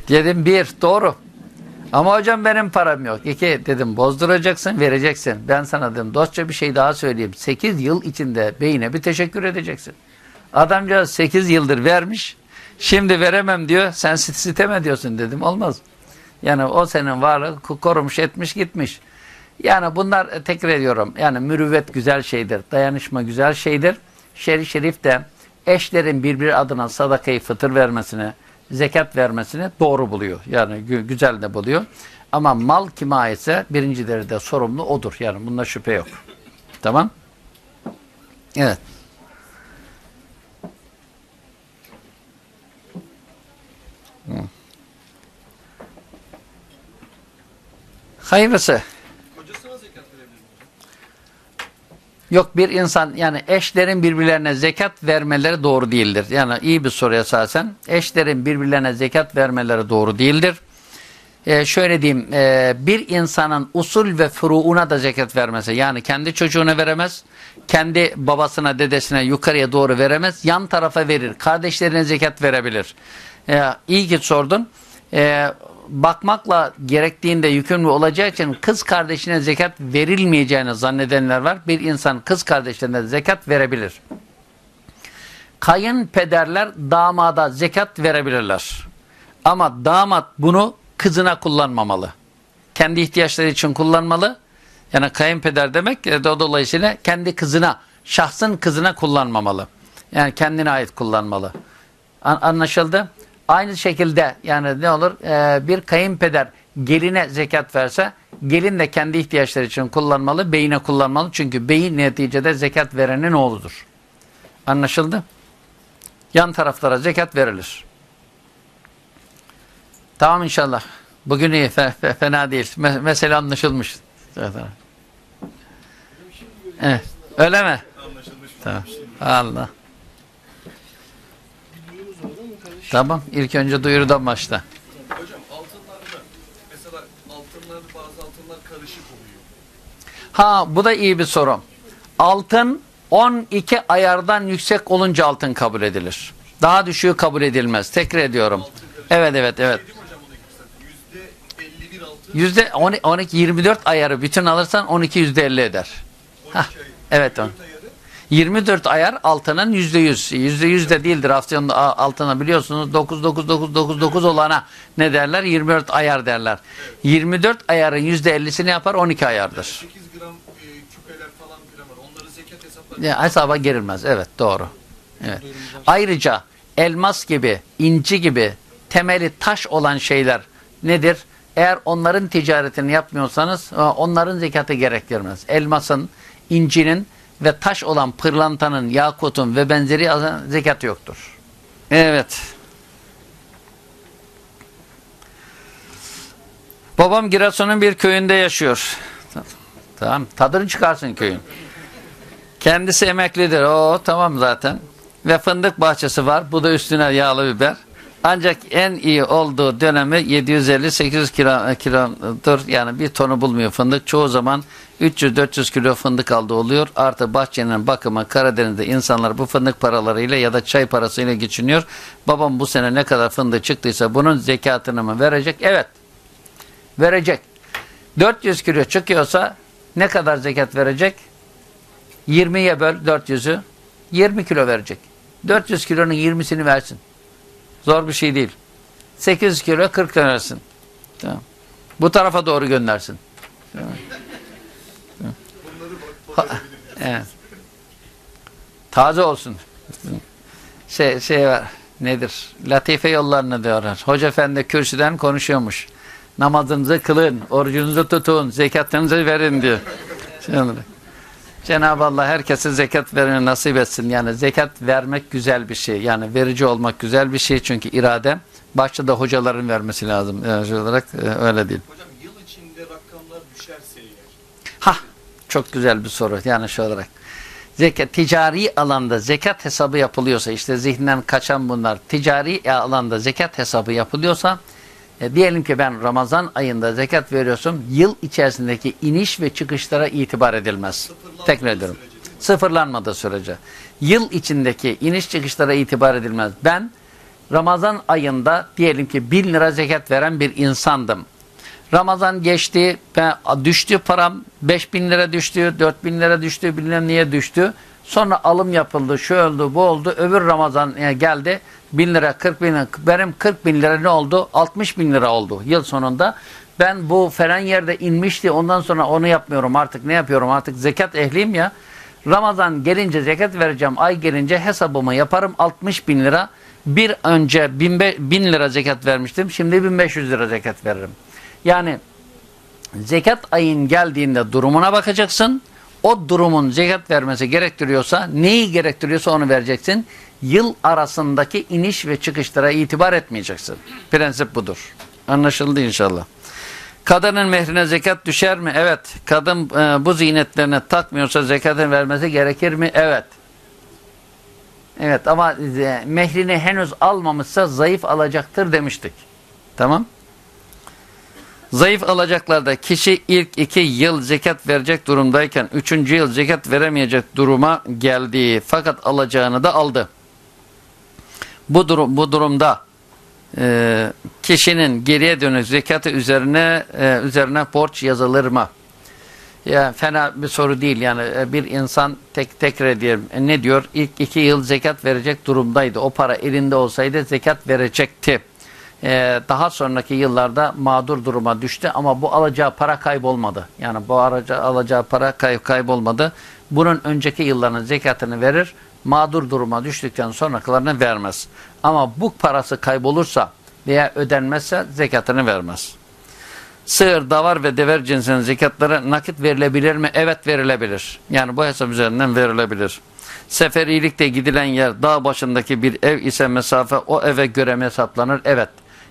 dedim bir doğru. Ama hocam benim param yok. İki dedim bozduracaksın vereceksin. Ben sana dedim dostça bir şey daha söyleyeyim. 8 yıl içinde beyine bir teşekkür edeceksin. Adamcağız 8 yıldır vermiş. Şimdi veremem diyor. Sen sit siteme diyorsun dedim. Olmaz. Yani o senin varlığı ko- korumuş etmiş gitmiş. Yani bunlar e, tekrar ediyorum. Yani mürüvvet güzel şeydir. Dayanışma güzel şeydir. Şerif şerif de eşlerin birbiri adına sadakayı fıtır vermesini, zekat vermesini doğru buluyor. Yani gü- güzel de buluyor. Ama mal kime aitse birinci derecede sorumlu odur. Yani bunda şüphe yok. Tamam? Evet. Hayırlısı. Kocasına zekat verebilir mi? Yok bir insan yani eşlerin birbirlerine zekat vermeleri doğru değildir. Yani iyi bir soru esasen. Eşlerin birbirlerine zekat vermeleri doğru değildir. Ee, şöyle diyeyim e, bir insanın usul ve furuuna da zekat vermesi yani kendi çocuğuna veremez kendi babasına dedesine yukarıya doğru veremez yan tarafa verir kardeşlerine zekat verebilir ee, iyi ki sordun Ee, bakmakla gerektiğinde yükümlü olacağı için kız kardeşine zekat verilmeyeceğini zannedenler var bir insan kız kardeşlerine zekat verebilir kayınpederler damada zekat verebilirler. Ama damat bunu kızına kullanmamalı. Kendi ihtiyaçları için kullanmalı. Yani kayınpeder demek e, do- dolayısıyla kendi kızına, şahsın kızına kullanmamalı. Yani kendine ait kullanmalı. An- anlaşıldı? Aynı şekilde yani ne olur? Ee, bir kayınpeder geline zekat verse gelin de kendi ihtiyaçları için kullanmalı, beyine kullanmalı. Çünkü beyin neticede zekat verenin oğludur. Anlaşıldı? Yan taraflara zekat verilir. Tamam inşallah. Bugün iyi, fe- fe- fena değil. Me- mesele anlaşılmış. Evet. Öyle mi? Anlaşılmış. Tamam. Allah. Tamam. İlk önce duyurudan başla. Hocam altınlarda mesela altınlar bazı altınlar karışık oluyor. Ha bu da iyi bir soru. Altın 12 ayardan yüksek olunca altın kabul edilir. Daha düşüğü kabul edilmez. Tekrar ediyorum. Evet evet evet. Yüzde 51 altın, Yüzde 12, 12 24 ayarı bütün alırsan 12 yüzde 50 eder. 12 Hah. Evet on. 4 ayarı 24 ayar altının yüzde yüz. Yüzde yüz de değildir Afyon'da a- altına biliyorsunuz 9 9 9 9 9 olana ne derler? 24 ayar derler. 24 ayarın yüzde 50'sini yapar 12 ayardır. 8 gram e, küpeler falan filan var. Onları zekat hesaplar. Ya, hesaba girilmez. Evet doğru. Evet. Ayrıca elmas gibi, inci gibi temeli taş olan şeyler nedir? Eğer onların ticaretini yapmıyorsanız e, onların zekatı gerektirmez. Elmasın, incinin ve taş olan pırlantanın, yakutun ve benzeri zekat yoktur. Evet. Babam Giresun'un bir köyünde yaşıyor. Tamam. Tadını çıkarsın köyün. Kendisi emeklidir. O tamam zaten. Ve fındık bahçesi var. Bu da üstüne yağlı biber. Ancak en iyi olduğu dönemi 750-800 kilo, kilodur. Yani bir tonu bulmuyor fındık. Çoğu zaman 300-400 kilo fındık aldı oluyor. Artı bahçenin bakımı Karadeniz'de insanlar bu fındık paralarıyla ya da çay parasıyla geçiniyor. Babam bu sene ne kadar fındık çıktıysa bunun zekatını mı verecek? Evet. Verecek. 400 kilo çıkıyorsa ne kadar zekat verecek? 20'ye böl 400'ü 20 kilo verecek. 400 kilonun 20'sini versin. Zor bir şey değil. 800 kilo 40 versin. Tamam. Bu tarafa doğru göndersin. Tamam. Evet. Taze olsun. Şey, şey var. Nedir? Latife yollarını diyorlar. Hoca efendi kürsüden konuşuyormuş. Namazınızı kılın, orucunuzu tutun, zekatınızı verin diyor. Şimdi, Cenab-ı Allah herkese zekat vermeyi nasip etsin. Yani zekat vermek güzel bir şey. Yani verici olmak güzel bir şey çünkü irade. Başta da hocaların vermesi lazım. Yani şey olarak e, öyle değil. Hocam yıl içinde rakamlar düşerse eğer Ha, çok güzel bir soru. Yani şu olarak. Zekat, ticari alanda zekat hesabı yapılıyorsa, işte zihninden kaçan bunlar, ticari alanda zekat hesabı yapılıyorsa, e, diyelim ki ben Ramazan ayında zekat veriyorsam, yıl içerisindeki iniş ve çıkışlara itibar edilmez. sıfırlanmadığı Tekrar ediyorum. sürece? Sıfırlanmadığı sürece. Yıl içindeki iniş çıkışlara itibar edilmez. Ben Ramazan ayında diyelim ki 1000 lira zekat veren bir insandım. Ramazan geçti, ben, düştü param, 5000 lira düştü, 4000 lira düştü, bilmem niye düştü. Sonra alım yapıldı, şu oldu, bu oldu. Öbür Ramazan e, geldi, 1000 lira, 40 bin lira. Benim 40 bin lira ne oldu? 60 bin lira oldu yıl sonunda. Ben bu falan yerde inmişti, ondan sonra onu yapmıyorum artık. Ne yapıyorum artık? Zekat ehliyim ya. Ramazan gelince zekat vereceğim, ay gelince hesabımı yaparım 60 bin lira. Bir önce 1000 lira zekat vermiştim, şimdi 1500 lira zekat veririm. Yani zekat ayın geldiğinde durumuna bakacaksın. O durumun zekat vermesi gerektiriyorsa, neyi gerektiriyorsa onu vereceksin. Yıl arasındaki iniş ve çıkışlara itibar etmeyeceksin. Prensip budur. Anlaşıldı inşallah. Kadının mehrine zekat düşer mi? Evet. Kadın e, bu ziynetlerini takmıyorsa zekatın vermesi gerekir mi? Evet. Evet ama e, mehrini henüz almamışsa zayıf alacaktır demiştik. Tamam. Zayıf alacaklarda kişi ilk iki yıl zekat verecek durumdayken üçüncü yıl zekat veremeyecek duruma geldi. Fakat alacağını da aldı. Bu durum bu durumda e, kişinin geriye dönük zekatı üzerine e, üzerine borç yazılır mı? Ya fena bir soru değil yani e, bir insan tek tekrar diyelim e, ne diyor ilk iki yıl zekat verecek durumdaydı o para elinde olsaydı zekat verecekti Ee, daha sonraki yıllarda mağdur duruma düştü ama bu alacağı para kaybolmadı yani bu araca, alacağı para kay, kaybolmadı bunun önceki yılların zekatını verir mağdur duruma düştükten sonrakilerini vermez ama bu parası kaybolursa veya ödenmezse zekatını vermez. Sığır, davar ve dever cinsinin zekatları nakit verilebilir mi? Evet verilebilir. Yani bu hesap üzerinden verilebilir. Seferilikte gidilen yer dağ başındaki bir ev ise mesafe o eve göre hesaplanır. Evet.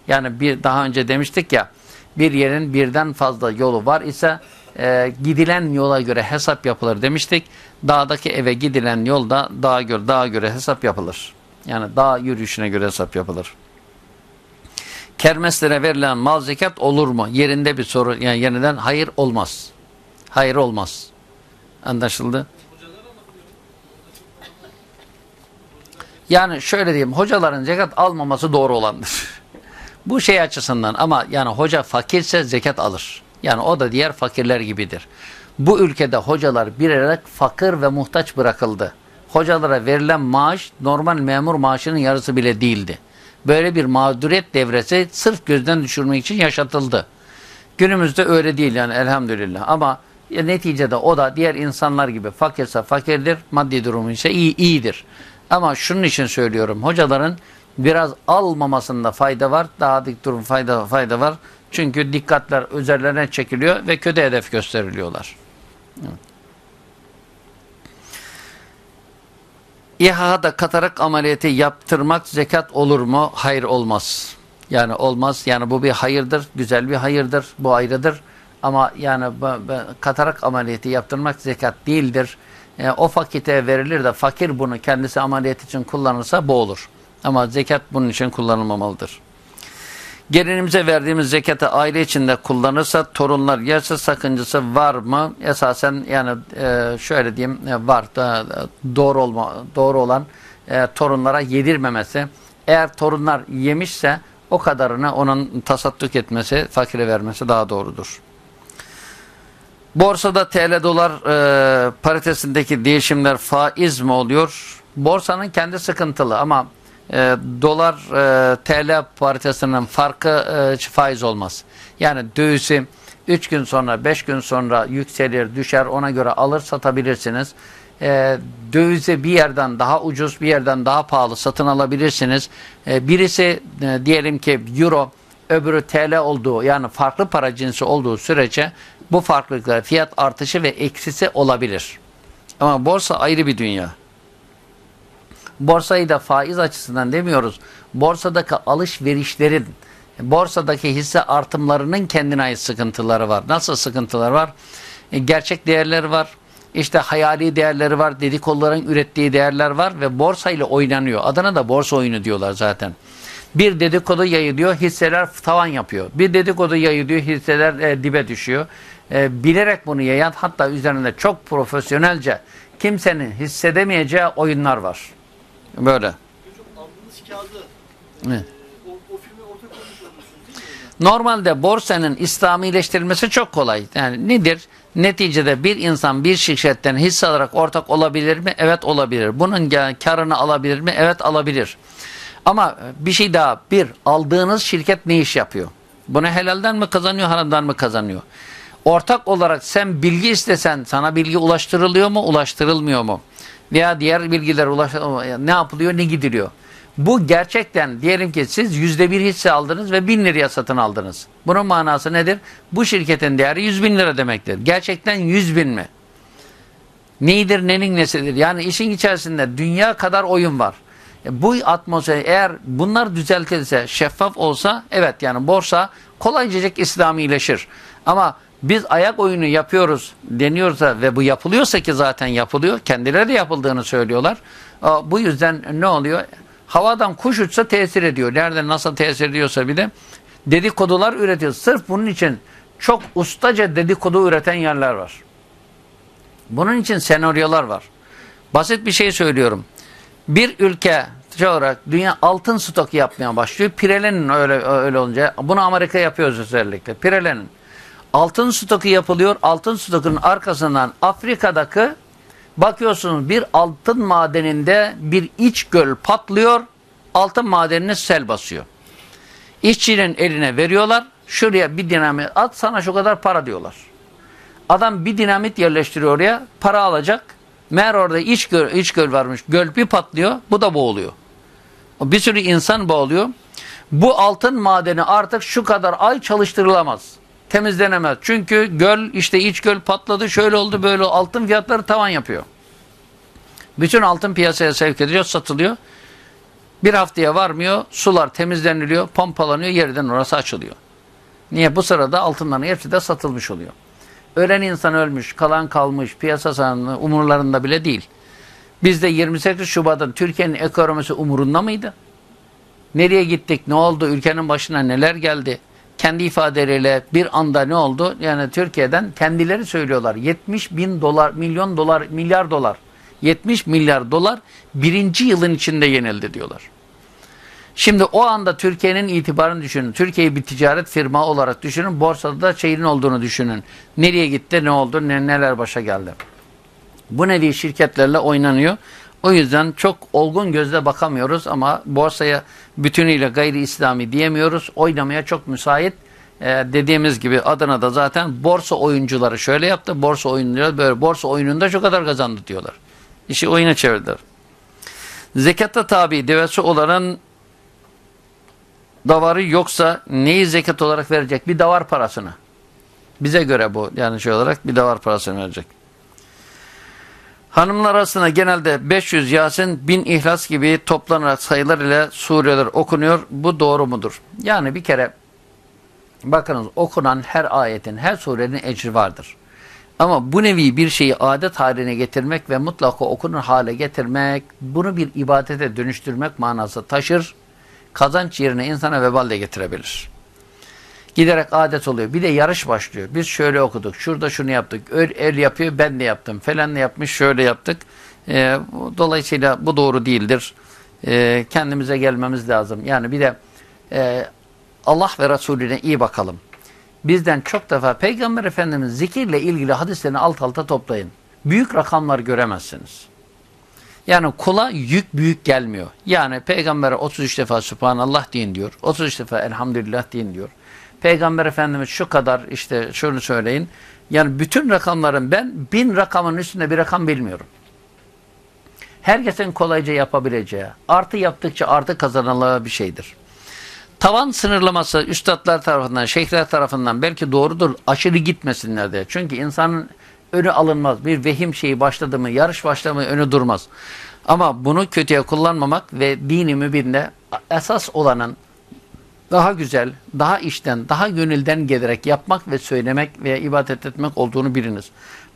Yani bir daha önce demiştik ya bir yerin birden fazla yolu var ise e, gidilen yola göre hesap yapılır demiştik. Dağdaki eve gidilen yolda dağa göre, dağa göre hesap yapılır. Yani dağ yürüyüşüne göre hesap yapılır. Kermeslere verilen mal zekat olur mu? Yerinde bir soru. Yani yeniden hayır olmaz. Hayır olmaz. Anlaşıldı? Yani şöyle diyeyim. Hocaların zekat almaması doğru olandır. Bu şey açısından ama yani hoca fakirse zekat alır. Yani o da diğer fakirler gibidir. Bu ülkede hocalar birerek fakir ve muhtaç bırakıldı. Hocalara verilen maaş normal memur maaşının yarısı bile değildi. Böyle bir mağduriyet devresi sırf gözden düşürmek için yaşatıldı. Günümüzde öyle değil yani elhamdülillah ama ya neticede o da diğer insanlar gibi fakirse fakirdir, maddi durumu ise iyi, iyidir. Ama şunun için söylüyorum hocaların biraz almamasında fayda var, daha dik durum fayda, fayda var. Çünkü dikkatler üzerlerine çekiliyor ve kötü hedef gösteriliyorlar. Evet. İHA'da katarak ameliyatı yaptırmak zekat olur mu? Hayır olmaz. Yani olmaz. Yani bu bir hayırdır. Güzel bir hayırdır. Bu ayrıdır. Ama yani katarak ameliyatı yaptırmak zekat değildir. E, o fakite verilir de fakir bunu kendisi ameliyat için kullanırsa bu olur. Ama zekat bunun için kullanılmamalıdır. Gelinimize verdiğimiz zekatı aile içinde kullanırsa torunlar yerse sakıncası var mı? Esasen yani e, şöyle diyeyim e, var da, doğru olma doğru olan e, torunlara yedirmemesi. Eğer torunlar yemişse o kadarını onun tasadduk etmesi, fakire vermesi daha doğrudur. Borsada TL dolar e, paritesindeki değişimler faiz mi oluyor? Borsanın kendi sıkıntılı ama e, dolar e, TL paritesinin farkı e, faiz olmaz. Yani dövizi 3 gün sonra 5 gün sonra yükselir düşer ona göre alır satabilirsiniz. E, dövizi bir yerden daha ucuz bir yerden daha pahalı satın alabilirsiniz. E, birisi e, diyelim ki euro öbürü TL olduğu yani farklı para cinsi olduğu sürece bu farklılıklar fiyat artışı ve eksisi olabilir. Ama borsa ayrı bir dünya. Borsayı da faiz açısından demiyoruz. Borsadaki alışverişlerin, borsadaki hisse artımlarının kendine ait sıkıntıları var. Nasıl sıkıntılar var? E, gerçek değerleri var. İşte hayali değerleri var. Dedikoduların ürettiği değerler var ve borsayla oynanıyor. Adına da borsa oyunu diyorlar zaten. Bir dedikodu yayılıyor, hisseler tavan yapıyor. Bir dedikodu yayılıyor, hisseler e, dibe düşüyor. E, bilerek bunu yayan hatta üzerinde çok profesyonelce kimsenin hissedemeyeceği oyunlar var. Böyle. Normalde borsanın İslamileştirilmesi çok kolay. Yani nedir? Neticede bir insan bir şirketten hisse alarak ortak olabilir mi? Evet olabilir. Bunun karını alabilir mi? Evet alabilir. Ama bir şey daha. Bir, aldığınız şirket ne iş yapıyor? Bunu helalden mi kazanıyor, haramdan mı kazanıyor? Ortak olarak sen bilgi istesen sana bilgi ulaştırılıyor mu, ulaştırılmıyor mu? Veya diğer bilgiler ulaş ne yapılıyor, ne gidiliyor? Bu gerçekten diyelim ki siz yüzde bir hisse aldınız ve bin liraya satın aldınız. Bunun manası nedir? Bu şirketin değeri yüz bin lira demektir. Gerçekten yüz bin mi? Neydir, nenin nesidir? Yani işin içerisinde dünya kadar oyun var. E, bu atmosfer eğer bunlar düzeltilse, şeffaf olsa evet yani borsa kolaycacık İslamileşir. Ama biz ayak oyunu yapıyoruz deniyorsa ve bu yapılıyorsa ki zaten yapılıyor. Kendileri de yapıldığını söylüyorlar. Bu yüzden ne oluyor? Havadan kuş uçsa tesir ediyor. Nerede nasıl tesir ediyorsa bir de dedikodular üretiyor. Sırf bunun için çok ustaca dedikodu üreten yerler var. Bunun için senaryolar var. Basit bir şey söylüyorum. Bir ülke şey olarak dünya altın stoku yapmaya başlıyor. Pirel'in öyle öyle olunca bunu Amerika yapıyoruz özellikle. Pirel'in altın stoku yapılıyor. Altın stokunun arkasından Afrika'daki bakıyorsunuz bir altın madeninde bir iç göl patlıyor. Altın madenini sel basıyor. İşçinin eline veriyorlar. Şuraya bir dinamit at sana şu kadar para diyorlar. Adam bir dinamit yerleştiriyor oraya. Para alacak. Meğer orada iç göl, iç göl varmış. Göl bir patlıyor. Bu da boğuluyor. Bir sürü insan boğuluyor. Bu altın madeni artık şu kadar ay çalıştırılamaz. Temizlenemez. Çünkü göl işte iç göl patladı şöyle oldu böyle altın fiyatları tavan yapıyor. Bütün altın piyasaya sevk ediliyor satılıyor. Bir haftaya varmıyor sular temizleniliyor pompalanıyor yerden orası açılıyor. Niye? Bu sırada altınların hepsi de satılmış oluyor. Ölen insan ölmüş, kalan kalmış, piyasa sahanlığı umurlarında bile değil. Bizde 28 Şubat'ın Türkiye'nin ekonomisi umurunda mıydı? Nereye gittik, ne oldu, ülkenin başına neler geldi? Kendi ifadeleriyle bir anda ne oldu? Yani Türkiye'den kendileri söylüyorlar. 70 bin dolar, milyon dolar, milyar dolar. 70 milyar dolar birinci yılın içinde yenildi diyorlar. Şimdi o anda Türkiye'nin itibarını düşünün. Türkiye'yi bir ticaret firma olarak düşünün. Borsada da şeyin olduğunu düşünün. Nereye gitti, ne oldu, ne, neler başa geldi. Bu nevi şirketlerle oynanıyor. O yüzden çok olgun gözle bakamıyoruz ama borsaya bütünüyle gayri İslami diyemiyoruz. Oynamaya çok müsait. Ee, dediğimiz gibi adına da zaten borsa oyuncuları şöyle yaptı. Borsa oyuncuları böyle borsa oyununda şu kadar kazandı diyorlar. İşi oyuna çevirdiler. Zekatta tabi devesi olanın davarı yoksa neyi zekat olarak verecek? Bir davar parasını. Bize göre bu yani şey olarak bir davar parasını verecek. Hanımlar arasında genelde 500 Yasin, 1000 İhlas gibi toplanarak sayılar ile sureler okunuyor. Bu doğru mudur? Yani bir kere bakınız okunan her ayetin, her surenin ecri vardır. Ama bu nevi bir şeyi adet haline getirmek ve mutlaka okunur hale getirmek, bunu bir ibadete dönüştürmek manası taşır. Kazanç yerine insana vebal de getirebilir. Giderek adet oluyor. Bir de yarış başlıyor. Biz şöyle okuduk. Şurada şunu yaptık. El, el yapıyor ben de yaptım. Falan ne yapmış şöyle yaptık. Ee, dolayısıyla bu doğru değildir. Ee, kendimize gelmemiz lazım. Yani bir de e, Allah ve Resulüne iyi bakalım. Bizden çok defa Peygamber Efendimiz zikirle ilgili hadislerini alt alta toplayın. Büyük rakamlar göremezsiniz. Yani kula yük büyük gelmiyor. Yani peygambere 33 defa Subhanallah deyin diyor. 33 defa Elhamdülillah deyin diyor. Peygamber Efendimiz şu kadar işte şunu söyleyin. Yani bütün rakamların ben bin rakamın üstünde bir rakam bilmiyorum. Herkesin kolayca yapabileceği, artı yaptıkça artı kazanılacağı bir şeydir. Tavan sınırlaması üstadlar tarafından, şeyhler tarafından belki doğrudur. Aşırı gitmesinler diye. Çünkü insanın önü alınmaz. Bir vehim şeyi başladı mı, yarış başladı mı önü durmaz. Ama bunu kötüye kullanmamak ve dini mübinde esas olanın daha güzel, daha işten, daha gönülden gelerek yapmak ve söylemek veya ibadet etmek olduğunu biliniz.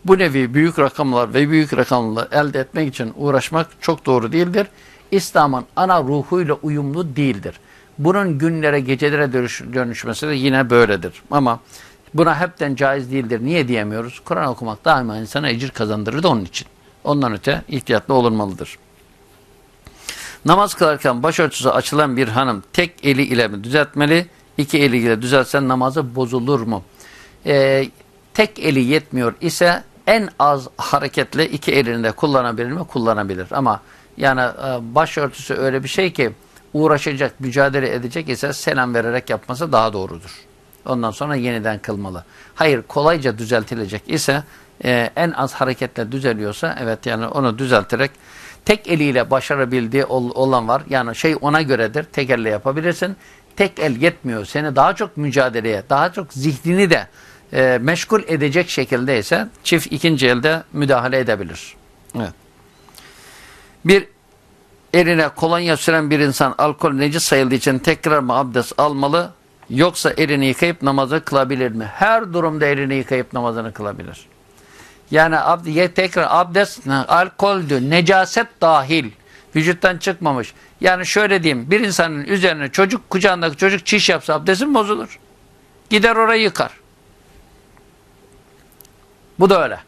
Bu nevi büyük rakamlar ve büyük rakamları elde etmek için uğraşmak çok doğru değildir. İslam'ın ana ruhuyla uyumlu değildir. Bunun günlere, gecelere dönüş, dönüşmesi de yine böyledir. Ama buna hepten caiz değildir. Niye diyemiyoruz? Kur'an okumak daima insana ecir kazandırır da onun için. Ondan öte ihtiyatlı olunmalıdır. Namaz kılarken başörtüsü açılan bir hanım tek eli ile mi düzeltmeli? İki eliyle düzeltsen namazı bozulur mu? Ee, tek eli yetmiyor ise en az hareketle iki elini de kullanabilir mi? Kullanabilir. Ama yani e, başörtüsü öyle bir şey ki uğraşacak, mücadele edecek ise selam vererek yapması daha doğrudur. Ondan sonra yeniden kılmalı. Hayır kolayca düzeltilecek ise e, en az hareketle düzeliyorsa evet yani onu düzelterek tek eliyle başarabildiği ol, olan var. Yani şey ona göredir. Tek elle yapabilirsin. Tek el yetmiyor. Seni daha çok mücadeleye, daha çok zihnini de e, meşgul edecek şekilde ise çift ikinci elde müdahale edebilir. Evet. Bir eline kolonya süren bir insan alkol necis sayıldığı için tekrar mı abdest almalı yoksa elini yıkayıp namazı kılabilir mi? Her durumda elini yıkayıp namazını kılabilir. Yani abd tekrar abdest alkoldü, necaset dahil vücuttan çıkmamış. Yani şöyle diyeyim bir insanın üzerine çocuk kucağındaki çocuk çiş yapsa abdestin bozulur. Gider orayı yıkar. Bu da öyle.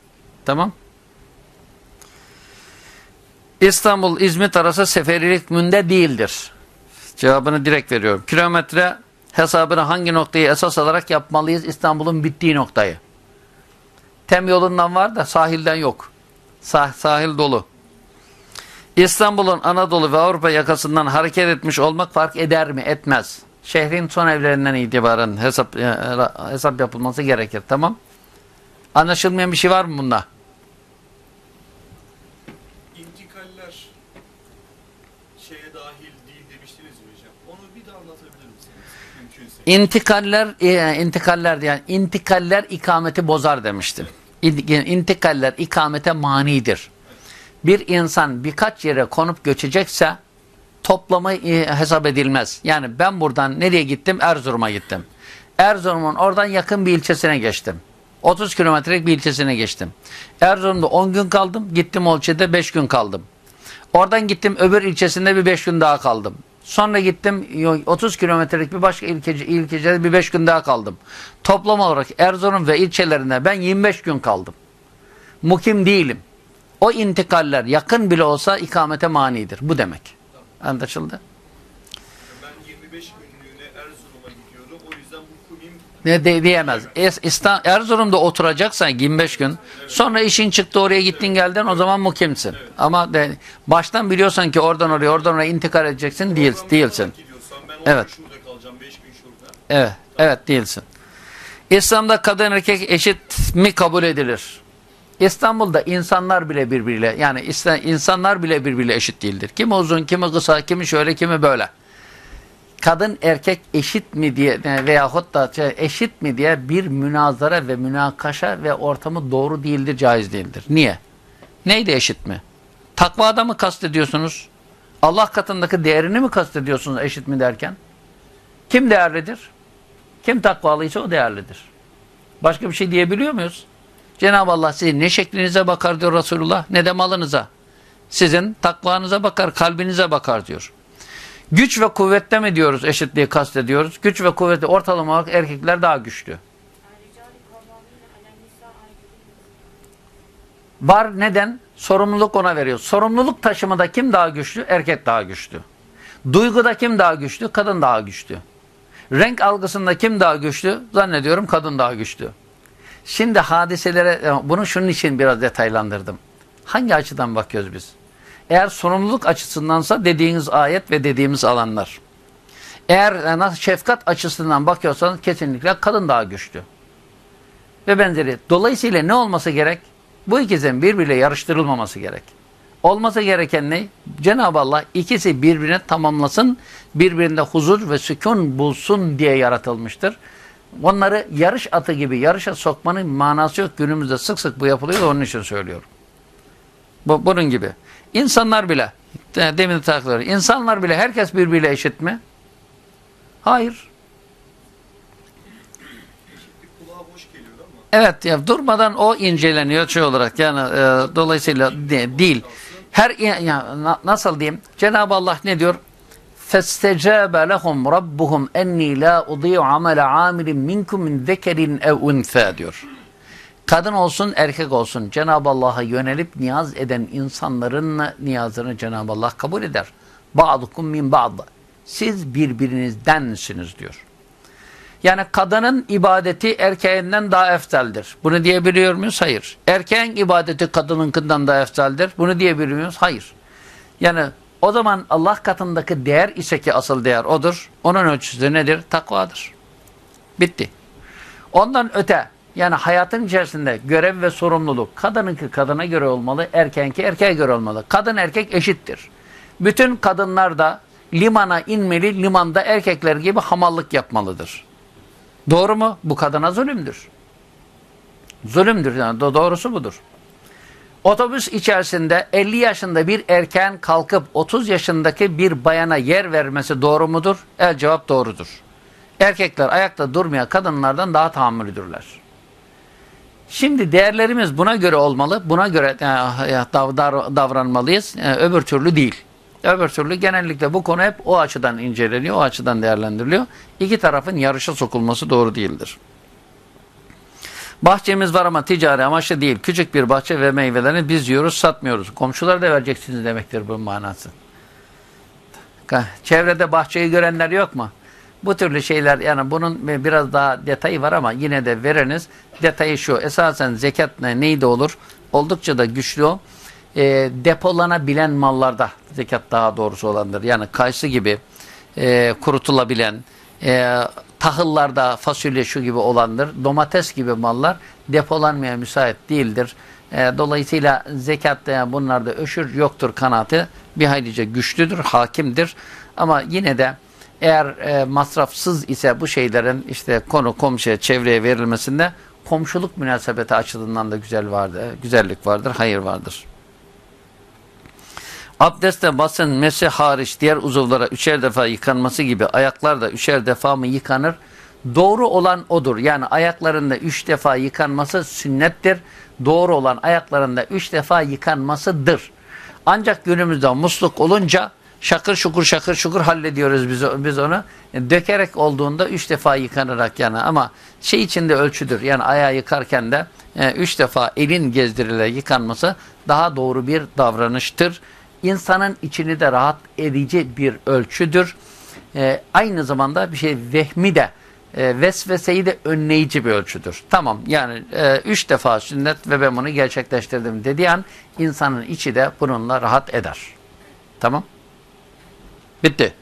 Tamam. İstanbul İzmit arası seferilik münde değildir. Cevabını direkt veriyorum. Kilometre hesabını hangi noktayı esas alarak yapmalıyız? İstanbul'un bittiği noktayı. Tem yolundan var da sahilden yok. Sah sahil dolu. İstanbul'un Anadolu ve Avrupa yakasından hareket etmiş olmak fark eder mi? Etmez. Şehrin son evlerinden itibaren hesap e, hesap yapılması gerekir. Tamam. Anlaşılmayan bir şey var mı bunda? İntikaller şeye dahil değil demiştiniz mi hocam? Onu bir daha anlatabilir misiniz? Mümkünse. İntikaller, e, intikaller yani intikaller ikameti bozar demiştim. İn- İntikaller ikamete manidir. Bir insan birkaç yere konup göçecekse toplamı e, hesap edilmez. Yani ben buradan nereye gittim? Erzurum'a gittim. Erzurum'un oradan yakın bir ilçesine geçtim. 30 kilometrelik bir ilçesine geçtim. Erzurum'da 10 gün kaldım. Gittim o ilçede 5 gün kaldım. Oradan gittim öbür ilçesinde bir 5 gün daha kaldım. Sonra gittim 30 kilometrelik bir başka ilçe, ilçede bir 5 gün daha kaldım. Toplam olarak Erzurum ve ilçelerinde ben 25 gün kaldım. Mukim değilim. O intikaller yakın bile olsa ikamete manidir. Bu demek. Anlaşıldı? Ben 25 günlüğüne Erzurum'a gidiyorum. O yüzden bu kumim Ne de, diyemez. Es, İsta- Erzurum'da oturacaksan 25 gün sonra işin çıktı oraya gittin geldin o zaman mukimsin. Ama de, baştan biliyorsan ki oradan oraya oradan oraya intikal edeceksin değil, değilsin. olarak gidiyorsam ben 10 Evet. gün şurada kalacağım, 5 gün şurada. Evet, evet değilsin. İslam'da kadın erkek eşit mi kabul edilir? İstanbul'da insanlar bile birbiriyle yani insanlar bile birbiriyle eşit değildir. Kimi uzun, kimi kısa, kimi şöyle, kimi böyle. Kadın erkek eşit mi diye veyahut da şey, eşit mi diye bir münazara ve münakaşa ve ortamı doğru değildir, caiz değildir. Niye? Neydi eşit mi? Takvada mı kastediyorsunuz? Allah katındaki değerini mi kastediyorsunuz eşit mi derken? Kim değerlidir? Kim takvalıysa o değerlidir. Başka bir şey diyebiliyor muyuz? Cenab-ı Allah sizin ne şeklinize bakar diyor Resulullah ne de malınıza. Sizin takvanıza bakar, kalbinize bakar diyor. Güç ve kuvvette mi diyoruz eşitliği kastediyoruz? Güç ve kuvvette ortalama olarak erkekler daha güçlü. Var neden? Sorumluluk ona veriyor. Sorumluluk taşımada kim daha güçlü? Erkek daha güçlü. Duyguda kim daha güçlü? Kadın daha güçlü. Renk algısında kim daha güçlü? Zannediyorum kadın daha güçlü. Şimdi hadiselere, bunu şunun için biraz detaylandırdım. Hangi açıdan bakıyoruz biz? Eğer sorumluluk açısındansa dediğiniz ayet ve dediğimiz alanlar. Eğer nasıl şefkat açısından bakıyorsanız kesinlikle kadın daha güçlü. Ve benzeri. Dolayısıyla ne olması gerek? Bu ikisinin birbiriyle yarıştırılmaması gerek. Olması gereken ne? Cenab-ı Allah ikisi birbirine tamamlasın, birbirinde huzur ve sükun bulsun diye yaratılmıştır. Onları yarış atı gibi yarışa sokmanın manası yok. Günümüzde sık sık bu yapılıyor da onun için söylüyorum. Bu, bunun gibi. İnsanlar bile, de- demin de takdir insanlar bile herkes birbiriyle eşit mi? Hayır. Eşitlik kulağa hoş geliyor ama Evet ya durmadan o inceleniyor şey olarak yani e, dolayısıyla de- değil. Her ya, ya, na- nasıl diyeyim? Cenab-ı Allah ne diyor? فَاسْتَجَابَ لَهُمْ رَبُّهُمْ اَنِّي لَا اُضِيعُ عَمَلَ عَامِلٍ مِنْكُمْ مِنْ ذَكَرٍ اَوْ اُنْفَى diyor. Kadın olsun erkek olsun Cenab-ı Allah'a yönelip niyaz eden insanların niyazını Cenab-ı Allah kabul eder. Ba'dukum min ba'd. Siz birbirinizdensiniz diyor. Yani kadının ibadeti erkeğinden daha eftaldir. Bunu diyebiliyor muyuz? Hayır. Erkeğin ibadeti kadınınkinden daha eftaldir. Bunu diyebiliyor muyuz? Hayır. Yani o zaman Allah katındaki değer ise ki asıl değer odur. Onun ölçüsü nedir? Takvadır. Bitti. Ondan öte yani hayatın içerisinde görev ve sorumluluk kadınınki kadına göre olmalı, erkeğinki erkeğe göre olmalı. Kadın erkek eşittir. Bütün kadınlar da limana inmeli, limanda erkekler gibi hamallık yapmalıdır. Doğru mu? Bu kadına zulümdür. Zulümdür yani Do- doğrusu budur. Otobüs içerisinde 50 yaşında bir erken kalkıp 30 yaşındaki bir bayana yer vermesi doğru mudur? El cevap doğrudur. Erkekler ayakta durmayan kadınlardan daha tahammülüdürler. Şimdi değerlerimiz buna göre olmalı, buna göre e, dav- dav- davranmalıyız, E, öbür türlü değil. Öbür türlü genellikle bu konu hep o açıdan inceleniyor, o açıdan değerlendiriliyor. İki tarafın yarışa sokulması doğru değildir. Bahçemiz var ama ticari amaçlı değil. Küçük bir bahçe ve meyvelerini biz yiyoruz, satmıyoruz. Komşulara da vereceksiniz demektir bu manası. Çevrede bahçeyi görenler yok mu? Bu türlü şeyler yani bunun biraz daha detayı var ama yine de veriniz. Detayı şu esasen zekat ne, neydi olur? Oldukça da güçlü o. E, depolanabilen mallarda zekat daha doğrusu olandır. Yani kayısı gibi e, kurutulabilen e, tahıllarda fasulye şu gibi olandır. Domates gibi mallar depolanmaya müsait değildir. E, dolayısıyla zekat e, bunlarda öşür yoktur kanaati bir haylice güçlüdür, hakimdir. Ama yine de eğer e, masrafsız ise bu şeylerin işte konu komşuya, çevreye verilmesinde komşuluk münasebeti açısından da güzel vardır, güzellik vardır, hayır vardır. Abdestte basın mesi hariç diğer uzuvlara üçer defa yıkanması gibi ayaklar da üçer defa mı yıkanır? Doğru olan odur. Yani ayaklarında üç defa yıkanması sünnettir. Doğru olan ayaklarında üç defa yıkanmasıdır. Ancak günümüzde musluk olunca şakır şukur şakır şukur hallediyoruz biz, biz onu. E, Dökerek olduğunda üç defa yıkanarak yani ama şey içinde ölçüdür. Yani ayağı yıkarken de e, üç defa elin gezdirilerek yıkanması daha doğru bir davranıştır. İnsanın içini de rahat edici bir ölçüdür. E, aynı zamanda bir şey vehmi de e, vesveseyi de önleyici bir ölçüdür. Tamam yani e, üç defa sünnet ve ben bunu gerçekleştirdim dediği an insanın içi de bununla rahat eder. Tamam. Bitti.